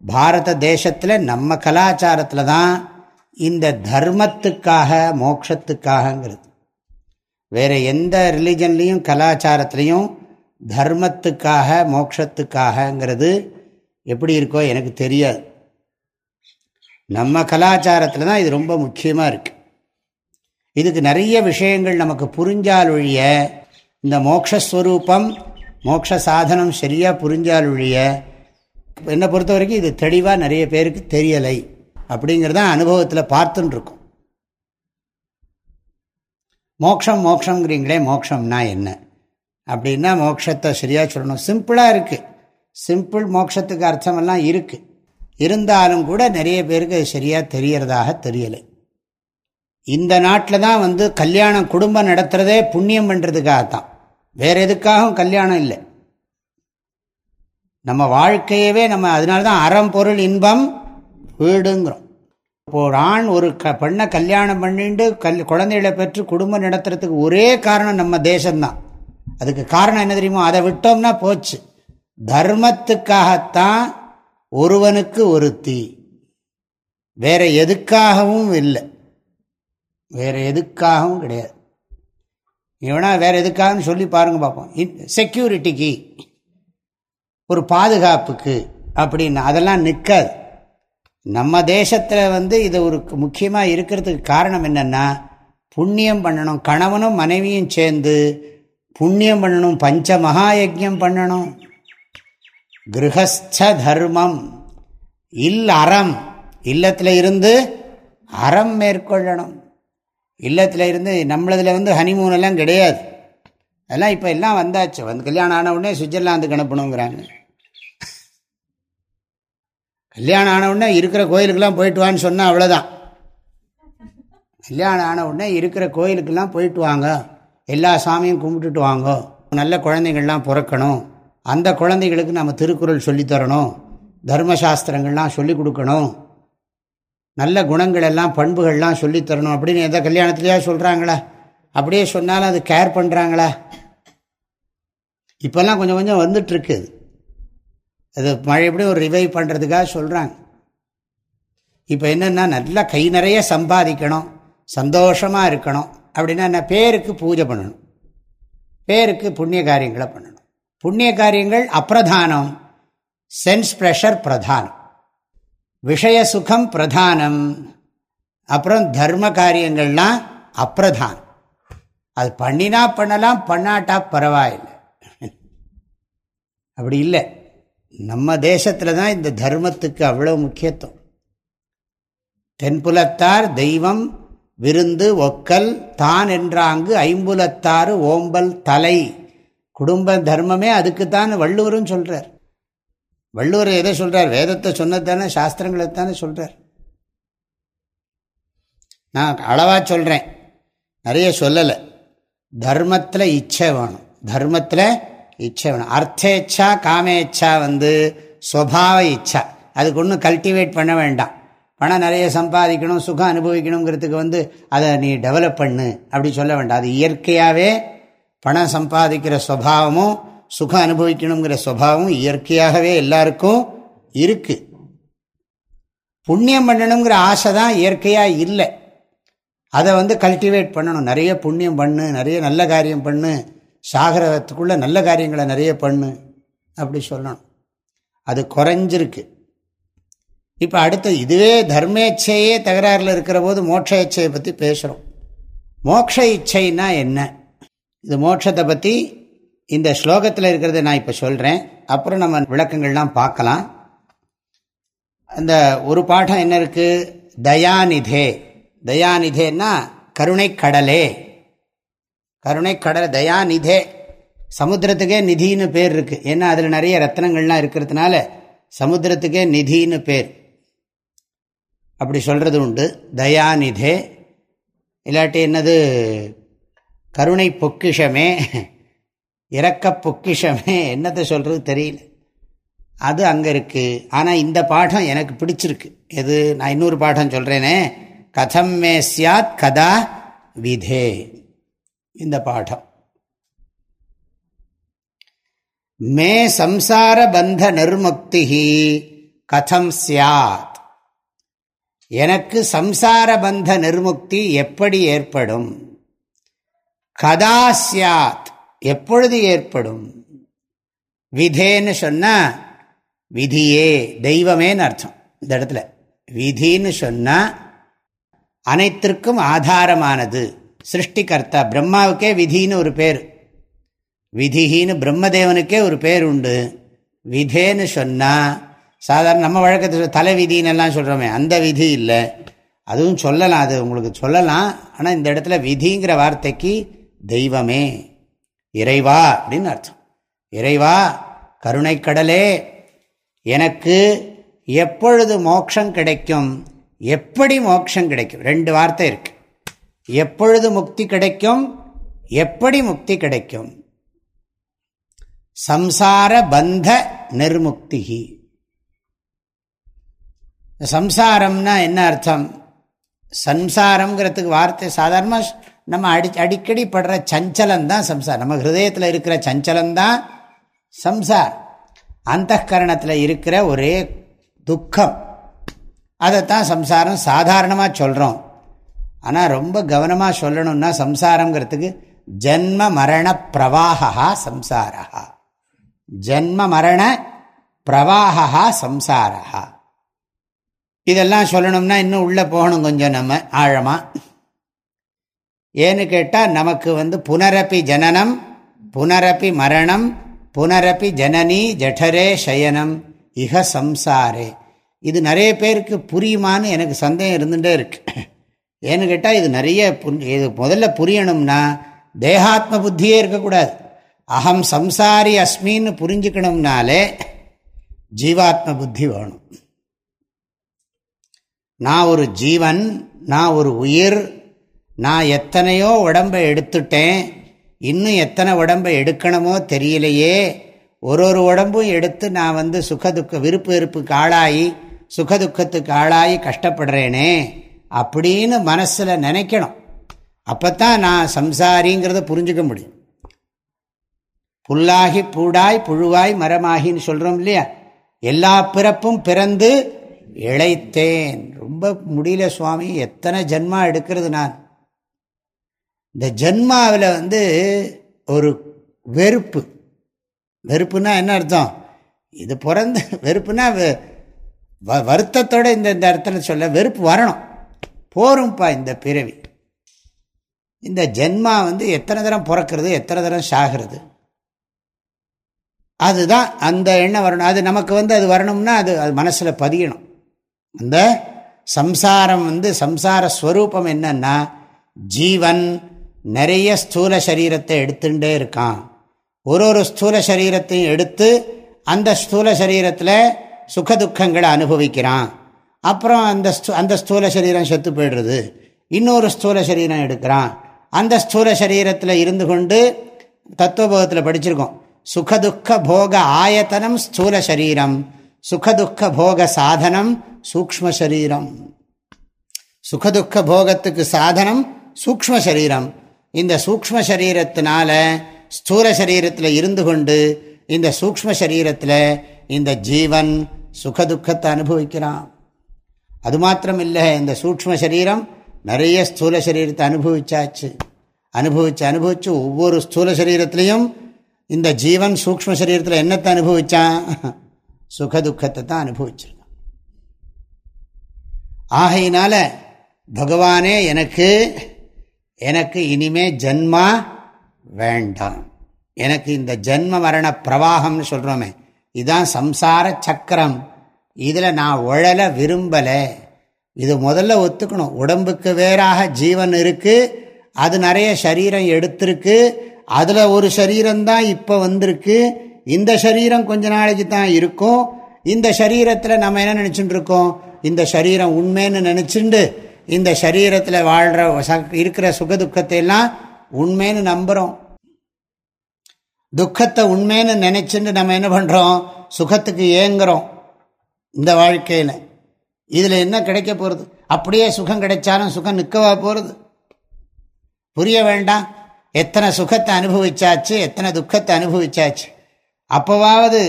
பாரத தேசத்தில் நம்ம கலாச்சாரத்தில் தான் இந்த தர்மத்துக்காக மோக்ஷத்துக்காகங்கிறது வேறு எந்த ரிலிஜன்லேயும் கலாச்சாரத்துலேயும் தர்மத்துக்காக மோக்ஷத்துக்காகங்கிறது எப்படி இருக்கோ எனக்கு தெரியாது. நம்ம கலாச்சாரத்தில் தான் இது ரொம்ப முக்கியமாக இருக்குது இதுக்கு நிறைய விஷயங்கள் நமக்கு புரிஞ்சால் ஒழிய இந்த மோக்ஷஸ்வரூபம் மோக்ஷ சாதனம் சரியாக புரிஞ்சால் ஒழிய என்னை பொறுத்த வரைக்கும் இது தெளிவாக நிறைய பேருக்கு தெரியலை அப்படிங்கிறத அனுபவத்தில் பார்த்துட்டுருக்கோம் மோக்ஷம் மோக்ஷங்கிறீங்களே மோக்ஷம்னா என்ன? அப்படின்னா மோக்ஷத்தை சரியாக சொல்லணும். சிம்பிளாக இருக்குது சிம்பிள் மோக்ஷத்துக்கு அர்த்தமெல்லாம் இருக்குது இருந்தாலும் கூட நிறைய பேருக்கு அது சரியாக தெரியறதாக தெரியலை. இந்த நாட்டில் தான் வந்து கல்யாணம் குடும்பம் நடத்துகிறதே புண்ணியம் பண்ணுறதுக்காகத்தான் வேறு எதுக்காகவும் கல்யாணம் இல்லை. நம்ம வாழ்க்கையவே நம்ம அதனால தான் அறம் பொருள் இன்பம் வீடுங்கிறோம். இப்போ ஒரு ஆண் ஒரு க பெண்ணை கல்யாணம் பண்ணிட்டு கல் குழந்தைகளை பெற்று குடும்பம் நடத்துறதுக்கு ஒரே காரணம் நம்ம தேசம்தான். அதுக்கு காரணம் என்ன தெரியுமோ? அதை விட்டோம்னா போச்சு. தர்மத்துக்காகத்தான் ஒருவனுக்கு ஒரு தீ. வேற எதுக்காகவும் இல்லை. வேற எதுக்காகவும் கிடையாது. இவனா வேறு எதுக்காகன்னு சொல்லி பாருங்க பார்ப்போம். செக்யூரிட்டிக்கு ஒரு பாதுகாப்புக்கு அப்படின்னு அதெல்லாம் நிற்காது நம்ம தேசத்தில் வந்து இது ஒரு முக்கியமாக இருக்கிறதுக்கு காரணம் என்னென்னா புண்ணியம் பண்ணணும் கணவனும் மனைவியும் சேர்ந்து புண்ணியம் பண்ணணும் பஞ்ச மகாயஜம் பண்ணணும். கிரகஸ்த தர்மம் இல் அறம் இல்லத்தில் இருந்து அறம் மேற்கொள்ளணும். இல்லத்தில் இருந்து நம்மளதில் வந்து ஹனிமூன் எல்லாம் கிடையாது. அதெல்லாம் இப்போ எல்லாம் வந்தாச்சு. வந்து கல்யாணம் ஆன உடனே சுவிட்சர்லாந்துக்கு அனுப்பணுங்கிறாங்க. கல்யாணம் ஆன உடனே இருக்கிற கோயிலுக்கெல்லாம் போயிட்டு வான்னு சொன்னால் அவ்வளோதான் கல்யாணம் ஆன உடனே இருக்கிற கோயிலுக்கெல்லாம் போயிட்டு வாங்க. எல்லா சாமியும் கும்பிட்டுட்டு வாங்க. நல்ல குழந்தைகள்லாம் பிறக்கணும். அந்த குழந்தைகளுக்கு நம்ம திருக்குறள் சொல்லித்தரணும் தர்மசாஸ்திரங்கள்லாம் சொல்லிக் கொடுக்கணும். நல்ல குணங்கள் எல்லாம் பண்புகள்லாம் சொல்லித்தரணும் அப்படின்னு எந்த கல்யாணத்துலேயா சொல்கிறாங்களா அப்படியே சொன்னாலும் அது கேர் பண்ணுறாங்களா இப்போல்லாம் கொஞ்சம் கொஞ்சம் வந்துட்டுருக்கு அது மழைப்படி ஒரு ரிவைவ் பண்ணுறதுக்காக சொல்கிறாங்க இப்போ என்னென்னா நல்லா கை நிறைய சம்பாதிக்கணும் சந்தோஷமாக இருக்கணும். அப்படின்னா என்ன? பேருக்கு பூஜை பண்ணணும். பேருக்கு புண்ணிய காரியங்களை பண்ணணும். புண்ணிய காரியங்கள் அப்பிரதானம். சென்ஸ் ப்ரெஷர் பிரதானம். விஷய சுகம் பிரதானம். அப்புறம் தர்ம காரியங்கள்லாம் அப்பிரதானம். அது பண்ணினா பண்ணலாம் பண்ணாட்டா பரவாயில்லை. அப்படி இல்லை. நம்ம தேசத்தில் தான் இந்த தர்மத்துக்கு அவ்வளோ முக்கியத்துவம். தென்புலத்தார் தெய்வம் விருந்து ஒக்கல் தான் என்றாங்கு ஐம்புலத்தாறு ஓம்பல் தலை. குடும்ப தர்மமே அதுக்குத்தான் வள்ளுவரும் சொல்கிறார் வள்ளுவர் எதை சொல்கிறார் வேதத்தை சொன்னதானே சாஸ்திரங்களை தானே சொல்கிறார் நான் அளவாக சொல்கிறேன் நிறைய சொல்லலை. தர்மத்தில் இச்சை வேணும். தர்மத்தில் இச்சை வேணும். அர்த்தேச்சா காமேச்சா வந்து ஸ்வபாவ இச்சா. அதுக்கு ஒன்றும் கல்டிவேட் பண்ண வேண்டாம். பணம் நிறைய சம்பாதிக்கணும் சுகம் அனுபவிக்கணுங்கிறதுக்கு வந்து அதை நீ டெவலப் பண்ணு அப்படி சொல்ல வேண்டாம். அது இயற்கையாகவே பணம் சம்பாதிக்கிற சுவாவமும் சுகம் அனுபவிக்கணுங்கிற சுவாவமும் இயற்கையாகவே எல்லாருக்கும் இருக்குது புண்ணியம் பண்ணணுங்கிற ஆசை தான் இயற்கையாக இல்லை. அதை வந்து கல்டிவேட் பண்ணணும். நிறைய புண்ணியம் பண்ணு நிறைய நல்ல காரியம் பண்ணு. சாகரத்துக்குள்ளே நல்ல காரியங்களை நிறைய பண்ணு. அப்படி சொல்லணும். அது குறைஞ்சிருக்கு. இப்போ அடுத்து இதுவே தர்மேச்சையே தகராறில் இருக்கிற போது மோட்ச இச்சையை பற்றி பேசுகிறோம் மோட்ச இச்சைன்னா என்ன? இது மோட்சத்தை பற்றி இந்த ஸ்லோகத்தில் இருக்கிறத நான் இப்போ சொல்கிறேன் அப்புறம் நம்ம விளக்கங்கள்லாம் பார்க்கலாம். அந்த ஒரு பாடம் என்ன இருக்குது தயாநிதே. தயாநிதேன்னா கருணை கடலே கருணை கடல் தயாநிதே. சமுத்திரத்துக்கே நிதின்னு பேர் இருக்குது ஏன்னா அதில் நிறைய ரத்னங்கள்லாம் இருக்கிறதுனால சமுத்திரத்துக்கே நிதின்னு பேர். அப்படி சொல்கிறது உண்டு. தயாநிதே. இல்லாட்டி என்னது? கருணை பொக்கிஷமே. இறக்க பொக்கிஷமே. என்னத்தை சொல்கிறது தெரியல. அது அங்கே இருக்குது ஆனால் இந்த பாடம் எனக்கு பிடிச்சிருக்கு. எது? நான் இன்னொரு பாடம் சொல்கிறேனே கதம் மே சியாத் கதா விதே. இந்த பாடம். மே சம்சார பந்த நிர்முக்தி கதம் சியாத். எனக்கு சம்சார பந்த நிர்முக்தி எப்படி ஏற்படும்? கதா சியாத் எப்பொழுது ஏற்படும்? விதேன்னு சொன்னா விதியே தெய்வமேன்னு அர்த்தம். இந்த இடத்துல. விதின்னு சொன்னா அனைத்திற்கும் ஆதாரமானது. சிருஷ்டிகர்த்தா பிரம்மாவுக்கே விதின்னு ஒரு பேர். விதின்னு பிரம்மதேவனுக்கே ஒரு பேர் உண்டு விதேன்னு சொன்னால் சாதாரண நம்ம வழக்கத்தில் தலை விதினெல்லாம் சொல்கிறோமே அந்த விதி இல்லை. அதுவும் சொல்லலாம் அது உங்களுக்கு சொல்லலாம். ஆனால் இந்த இடத்துல விதிங்கிற வார்த்தைக்கு தெய்வமே. இறைவா அப்படின்னு அர்த்தம். இறைவா கருணைக்கடலே எனக்கு எப்பொழுது மோட்சம் கிடைக்கும்? எப்படி மோட்சம் கிடைக்கும்? ரெண்டு வார்த்தை இருக்கு. எப்பொழுது முக்தி கிடைக்கும்? எப்படி முக்தி கிடைக்கும்? சம்சார பந்த நிர்முக்தி சம்சாரம்னா என்ன அர்த்தம்? சம்சாரம்ங்கிறதுக்கு வார்த்தை சாதாரணமாக நம்ம அடி அடிக்கடி படுற சஞ்சலம் தான் சம்சாரம். நம்ம ஹிருதயத்தில் இருக்கிற சஞ்சலம் தான் சம்சார் அந்த கரணத்தில் இருக்கிற ஒரே துக்கம். அதைத்தான் சம்சாரம் சாதாரணமாக சொல்கிறோம் ஆனால் ரொம்ப கவனமாக சொல்லணும்னா சம்சாரங்கிறதுக்கு ஜன்ம மரண பிரவாகா சம்சாரா ஜன்ம மரண பிரவாகா சம்சாரா இதெல்லாம் சொல்லணும்னா இன்னும் உள்ளே போகணும் கொஞ்சம் நம்ம ஆழமாக ஏன்னு கேட்டால் நமக்கு வந்து புனரப்பி ஜனனம் புனரப்பி மரணம் புனரப்பி ஜனனி ஜடரே சயனம் இக சம்சாரே. இது நிறைய பேருக்கு புரியுமான்னு எனக்கு சந்தேகம் இருந்துகிட்டே இருக்கு. ஏன்னு கேட்டால் இது நிறைய இது முதல்ல புரியணும்னா தேகாத்ம புத்தியே இருக்கக்கூடாது. அகம் சம்சாரி அஸ்மின்னு புரிஞ்சுக்கணும்னாலே ஜீவாத்ம புத்தி வேணும். நான் ஒரு ஜீவன் நான் ஒரு உயிர் நான் எத்தனையோ உடம்பை எடுத்துட்டேன் இன்னும் எத்தனை உடம்பை எடுக்கணுமோ தெரியலையே ஒரு ஒரு உடம்பும் எடுத்து நான் வந்து சுகதுக்க விருப்பு வெறுப்புக்கு ஆளாகி சுகதுக்கத்துக்கு ஆளாகி கஷ்டப்படுறேனே அப்படின்னு மனசில் நினைக்கணும். அப்போத்தான் நான் சம்சாரிங்கிறத புரிஞ்சுக்க முடியும். புல்லாகி பூடாய் புழுவாய் மரமாகின்னு சொல்கிறோம் இல்லையா? எல்லா பிறப்பும் பிறந்து இழைத்தேன். ரொம்ப முடியல சுவாமி எத்தனை ஜென்மா எடுக்கிறது நான்? இந்த ஜென்மாவில் வந்து ஒரு வெறுப்பு. வெறுப்புனா என்ன அர்த்தம்? இது பிறந்த வெறுப்புனா வருத்தத்தோடு இந்த இந்த இடத்துல சொல்ல வெறுப்பு வரணும். போரும்ப்பா இந்த பிறவி. இந்த ஜென்மா வந்து எத்தனை தரம் பிறக்கிறது எத்தனை தரம் சாகிறது? அதுதான் அந்த எண்ணம் வரணும். அது நமக்கு வந்து அது வரணும்னா அது அது மனசில் பதியணும். அந்த சம்சாரம் வந்து சம்சார ஸ்வரூபம் என்னன்னா ஜீவன் நிறைய ஸ்தூல சரீரத்தை எடுத்துட்டே இருக்கான். ஒரு ஒரு ஸ்தூல சரீரத்தையும் எடுத்து அந்த ஸ்தூல சரீரத்தில் சுகதுக்கங்களை அனுபவிக்கிறான். அப்புறம் அந்த அந்த ஸ்தூல சரீரம் செத்து போய்டுறது. இன்னொரு ஸ்தூல சரீரம் எடுக்கிறான். அந்த ஸ்தூல சரீரத்தில் இருந்து கொண்டு தத்துவபோகத்தில் படிச்சிருக்கோம். சுகதுக்க போக ஆயத்தனம் ஸ்தூல சரீரம். சுகதுக்க போக சாதனம் சூக்ம சரீரம். சுகதுக்க போகத்துக்கு சாதனம் சூக்ம சரீரம். இந்த சூக்ம சரீரத்தினால ஸ்தூல சரீரத்தில் இருந்து கொண்டு இந்த சூக்ம சரீரத்தில் இந்த ஜீவன் சுகதுக்கத்தை அனுபவிக்கிறான். அது மாத்திரம் இல்லை இந்த சூக்ம சரீரம் நிறைய ஸ்தூல சரீரத்தை அனுபவிச்சாச்சு. அனுபவிச்சு அனுபவிச்சு ஒவ்வொரு ஸ்தூல சரீரத்திலையும் இந்த ஜீவன் சூக்ம சரீரத்தில் என்னத்தை அனுபவிச்சான்? சுகதுக்கத்தை தான் அனுபவிச்சிருக்கான். ஆகையினால பகவானே எனக்கு எனக்கு இனிமே ஜன்மா வேண்டாம். எனக்கு இந்த ஜென்ம மரண பிரவாகம்னு சொல்கிறோமே இதுதான் சம்சார சக்கரம். இதில் நான் உழலை விரும்பலை. இது முதல்ல ஒத்துக்கணும். உடம்புக்கு வேறாக ஜீவன் இருக்குது அது நிறைய சரீரம் எடுத்திருக்கு அதில் ஒரு சரீரம்தான் இப்போ வந்திருக்கு. இந்த சரீரம் கொஞ்ச நாளைக்கு தான் இருக்கும். இந்த சரீரத்தில் நம்ம என்ன நினச்சிட்டு இருக்கோம்? இந்த சரீரம் உண்மைன்னு நினச்சிண்டு இந்த சரீரத்தில் வாழ்கிற இருக்கிற சுகதுக்கத்தை எல்லாம் உண்மைன்னு நம்புகிறோம் துக்கத்தை உண்மைன்னு நினைச்சுட்டு நம்ம என்ன பண்ணுறோம் சுகத்துக்கு ஏங்குறோம். இந்த வாழ்க்கையில். இதில் என்ன கிடைக்க போகிறது அப்படியே சுகம் கிடைச்சாலும் சுகம் நிற்கவா போகிறது புரிய வேண்டாம். எத்தனை சுகத்தை அனுபவிச்சாச்சு எத்தனை துக்கத்தை அனுபவிச்சாச்சு. அப்போவாவது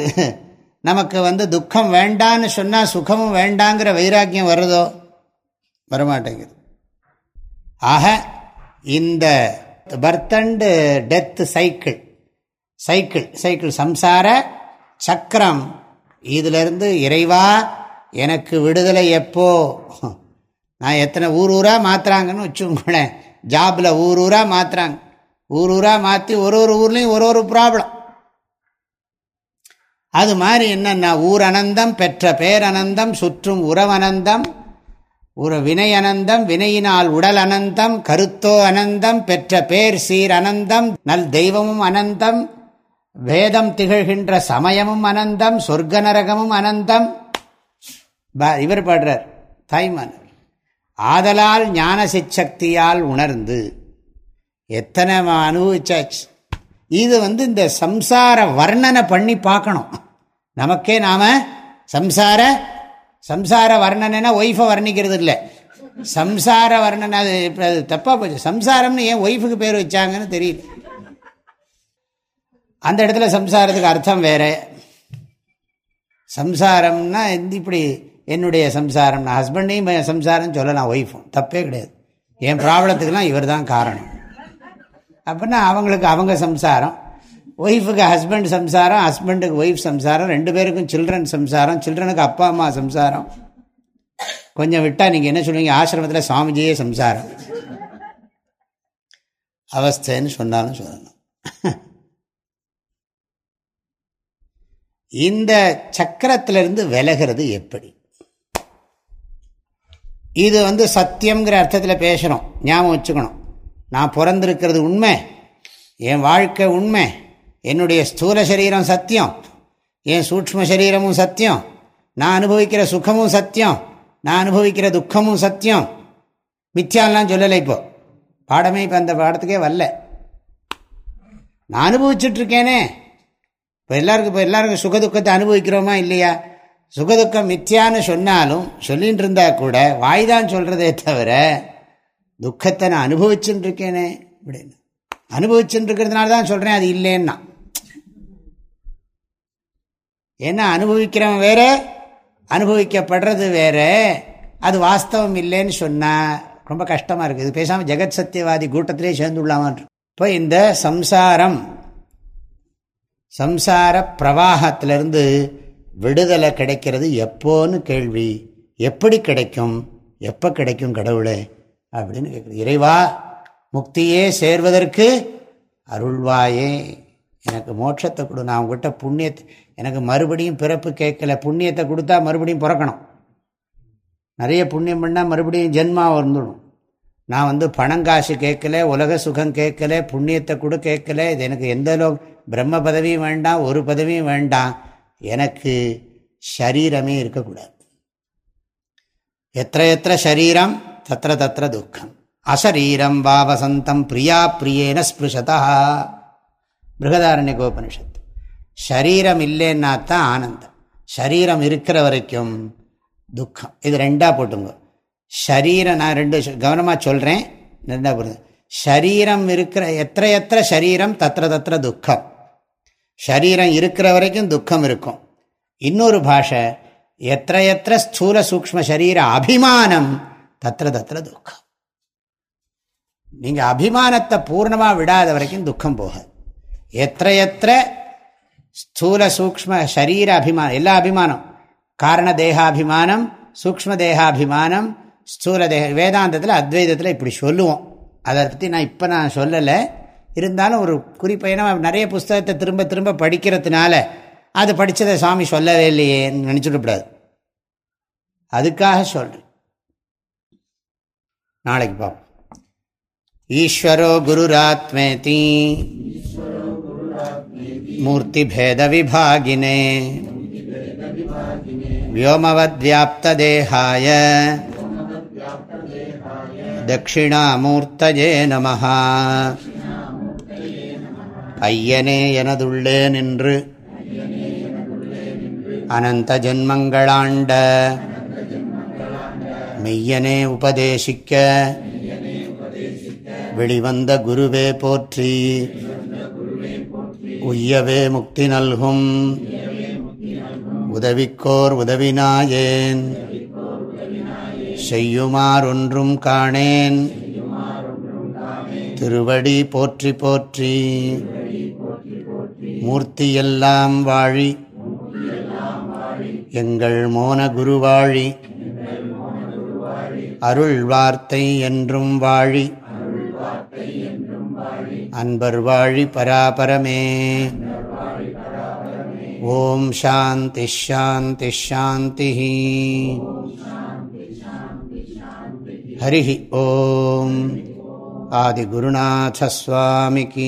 நமக்கு வந்து துக்கம் வேண்டான்னு சொன்னால் சுகமும் வேண்டாங்கிற வைராக்கியம் வருதோ? வரமாட்டேங்குது. ஆக இந்த birth and death cycle. Cycle cycle. சம்சார சக்கரம். இதிலிருந்து இறைவா எனக்கு விடுதலை எப்போ? நான் எத்தனை ஊர் ஊராக மாற்றுறாங்கன்னு வச்சுக்கோங்களேன். ஜாபில் ஊர் ஊராக மாற்றுறாங்க ஊர் ஊராக மாற்றி ஒரு ஒரு ஊர்லேயும் ஒரு ஒரு ப்ராப்ளம் அது மாதிரி என்னென்னா ஊர் அனந்தம் பெற்ற பேரனந்தம் சுற்றும் உறவனந்தம் ஒரு வினை அனந்தம் வினையினால் உடல் அனந்தம் கருத்தோ அனந்தம் பெற்ற பேர் சீர் அனந்தம் நல் தெய்வமும் அனந்தம் வேதம் திகழ்கின்ற சமயமும் அனந்தம் சொர்க்க நரகமும் அனந்தம் இவர் பாடுறார் தாய்மானர் ஆதலால் ஞான சிச்சக்தியால் உணர்ந்து. எத்தனை அனுபவிச்சாச்சு. இது வந்து இந்த சம்சார வர்ணனை பண்ணி பார்க்கணும். நமக்கே நாம சம்சார சம்சார வர்ணனைனா ஒய்ஃபை வர்ணிக்கிறது இல்லை சம்சார வர்ணனை அது அது தப்பாக போச்சு. சம்சாரம்னு ஏன் ஒய்ஃபுக்கு பேர் வச்சாங்கன்னு தெரியல. அந்த இடத்துல சம்சாரத்துக்கு அர்த்தம் வேறு. சம்சாரம்னா இப்படி என்னுடைய சம்சாரம் நான் ஹஸ்பண்டையும் சம்சாரம் சொல்லலாம் ஒய்ஃபும் தப்பே கிடையாது. என் ப்ராப்ளத்துக்கெல்லாம் இவர் தான் காரணம். அப்படின்னா அவங்களுக்கு அவங்க சம்சாரம். ஒய்ஃபுக்கு ஹஸ்பண்ட் சம்சாரம் ஹஸ்பண்டுக்கு ஒய்ஃப் சம்சாரம் ரெண்டு பேருக்கும் சில்ட்ரன் சம்சாரம் சில்ட்ரனுக்கு அப்பா அம்மா சம்சாரம். கொஞ்சம் விட்டால் நீங்கள் என்ன சொல்லுவீங்க? ஆசிரமத்தில் சுவாமிஜியே சம்சாரம். அவஸ்தைன்னு சொன்னாலும் சொல்லணும். இந்த சக்கரத்திலிருந்து விலகிறது எப்படி? இது வந்து சத்தியம்ங்கிற அர்த்தத்தில் பேசுகிறோம் ஞாபகம் வச்சுக்கணும். நான் பிறந்திருக்கிறது உண்மை. என் வாழ்க்கை உண்மை. என்னுடைய ஸ்தூல சரீரம் சத்தியம். என் சூக்ம சரீரமும் சத்தியம். நான் அனுபவிக்கிற சுகமும் சத்தியம். நான் அனுபவிக்கிற துக்கமும் சத்தியம். மித்தியாலாம் சொல்லலை இப்போ. பாடமே இப்போ அந்த பாடத்துக்கே வரல. நான் அனுபவிச்சுட்ருக்கேனே. இப்போ எல்லாருக்கும் இப்போ எல்லாருக்கும் சுகதுக்கத்தை அனுபவிக்கிறோமா இல்லையா? சுகதுக்கம் மித்தியான்னு சொன்னாலும் சொல்லின்னு இருந்தா கூட வாய்தான் சொல்கிறதே தவிர துக்கத்தை நான் அனுபவிச்சுட்டு இருக்கேனே அப்படின்னு. அனுபவிச்சுட்டு இருக்கிறதுனால தான் சொல்கிறேன் அது இல்லைன்னா. ஏன்னா அனுபவிக்கிறவன் வேற? அனுபவிக்கப்படுறது வேற. அது வாஸ்தவம் இல்லைன்னு சொன்னால் ரொம்ப கஷ்டமாக இருக்குது இது பேசாமல் ஜெகத் சத்தியவாதி கூட்டத்திலே சேர்ந்துள்ளாமான் இப்போ இந்த சம்சாரம் சம்சார பிரவாகத்திலிருந்து விடுதலை கிடைக்கிறது எப்போன்னு கேள்வி. எப்படி கிடைக்கும்? எப்போ கிடைக்கும் கடவுளே? அப்படின்னு கேட்குறது இறைவா முக்தியே சேர்வதற்கு அருள்வாயே. எனக்கு மோட்சத்தை கொடு. நான் உங்ககிட்ட புண்ணியத்தை எனக்கு மறுபடியும் பிறப்பு கேட்கல. புண்ணியத்தை கொடுத்தா மறுபடியும் பிறக்கணும். நிறைய புண்ணியம் பண்ணால் மறுபடியும் ஜென்மா வந்துடும் நான் வந்து பணங்காசு கேட்கல உலக சுகம் கேட்கல புண்ணியத்தை கூட கேட்கல. இது எனக்கு எந்த லோ பிரம்ம பதவியும் வேண்டாம் ஒரு பதவியும் வேண்டாம். எனக்கு ஷரீரமே இருக்கக்கூடாது. எத்த எத்த ஷரீரம் தத்திர தத்திர துக்கம். அசரீரம் வா வசந்தம் பிரியா பிரியேன ஸ்பிருஷதா. பிருகதாரண்ய கோபனிஷத் ஷரீரம் இல்லைன்னா தான் ஆனந்தம். ஷரீரம் இருக்கிற வரைக்கும் துக்கம். இது ரெண்டாக போட்டுங்க. ஷரீரம் நான் ரெண்டு கவனமாக சொல்கிறேன் ரெண்டாக போடுங்க. ஷரீரம் இருக்கிற எத்த எத்த ஷரீரம் தத்திர தத்திர துக்கம். ஷரீரம் இருக்கிற வரைக்கும் துக்கம் இருக்கும். இன்னொரு பாஷை எத்த எத்த ஸ்தூல சூக்ம சரீர அபிமானம் தத்திர தத்திர துக்கம். நீங்கள் அபிமானத்தை பூர்ணமாக விடாத வரைக்கும் துக்கம் போகாது. எத்த எத்த ஸ்தூல சூக்ம சரீர அபிமானம் எல்லா அபிமானம். காரண தேகாபிமானம் சூக்ம தேகாபிமானம் ஸ்தூல தேக வேதாந்தத்தில் அத்வைதத்தில் இப்படி சொல்லுவோம். அதை பற்றி நான் இப்போ நான் சொல்லலை. இருந்தாலும் ஒரு குறிப்பையனா நிறைய புஸ்தகத்தை திரும்ப திரும்ப படிக்கிறதுனால அது படித்ததை சாமி சொல்லவே இல்லையேன்னு நினச்சிடக்கூடாது அதுக்காக சொல்கிறேன் நாளைக்கு பார்ப்போம் ஈஸ்வரோ குருராத்மேதி. मूर्तिभेदविभागिने व्योमवद्व्याप्तदेहाय தட்சிணாமூர்த்தஜே நம ஐயனே எனதுள்ளே நின்று அனந்த ஜென்மங்களாண்ட மெய்யனே உபதேசிக்க வெளிவந்த குருவே போற்றி உய்யவே முக்தி நல்கும். உதவிக்கோர் உதவினாயேன். செய்யுமாறொன்றும் காணேன். திருவடி போற்றி போற்றி. மூர்த்தியெல்லாம் வாழி. எங்கள் மோன குருவாழி. அருள் வார்த்தை என்றும் வாழி. அன்பர் வாழி பராபரமே ஓம் சாந்தி ஷாந்தி ஷாந்தி ஹரி ஓம் ஆதிகுருநாசஸ்வாமிக்கு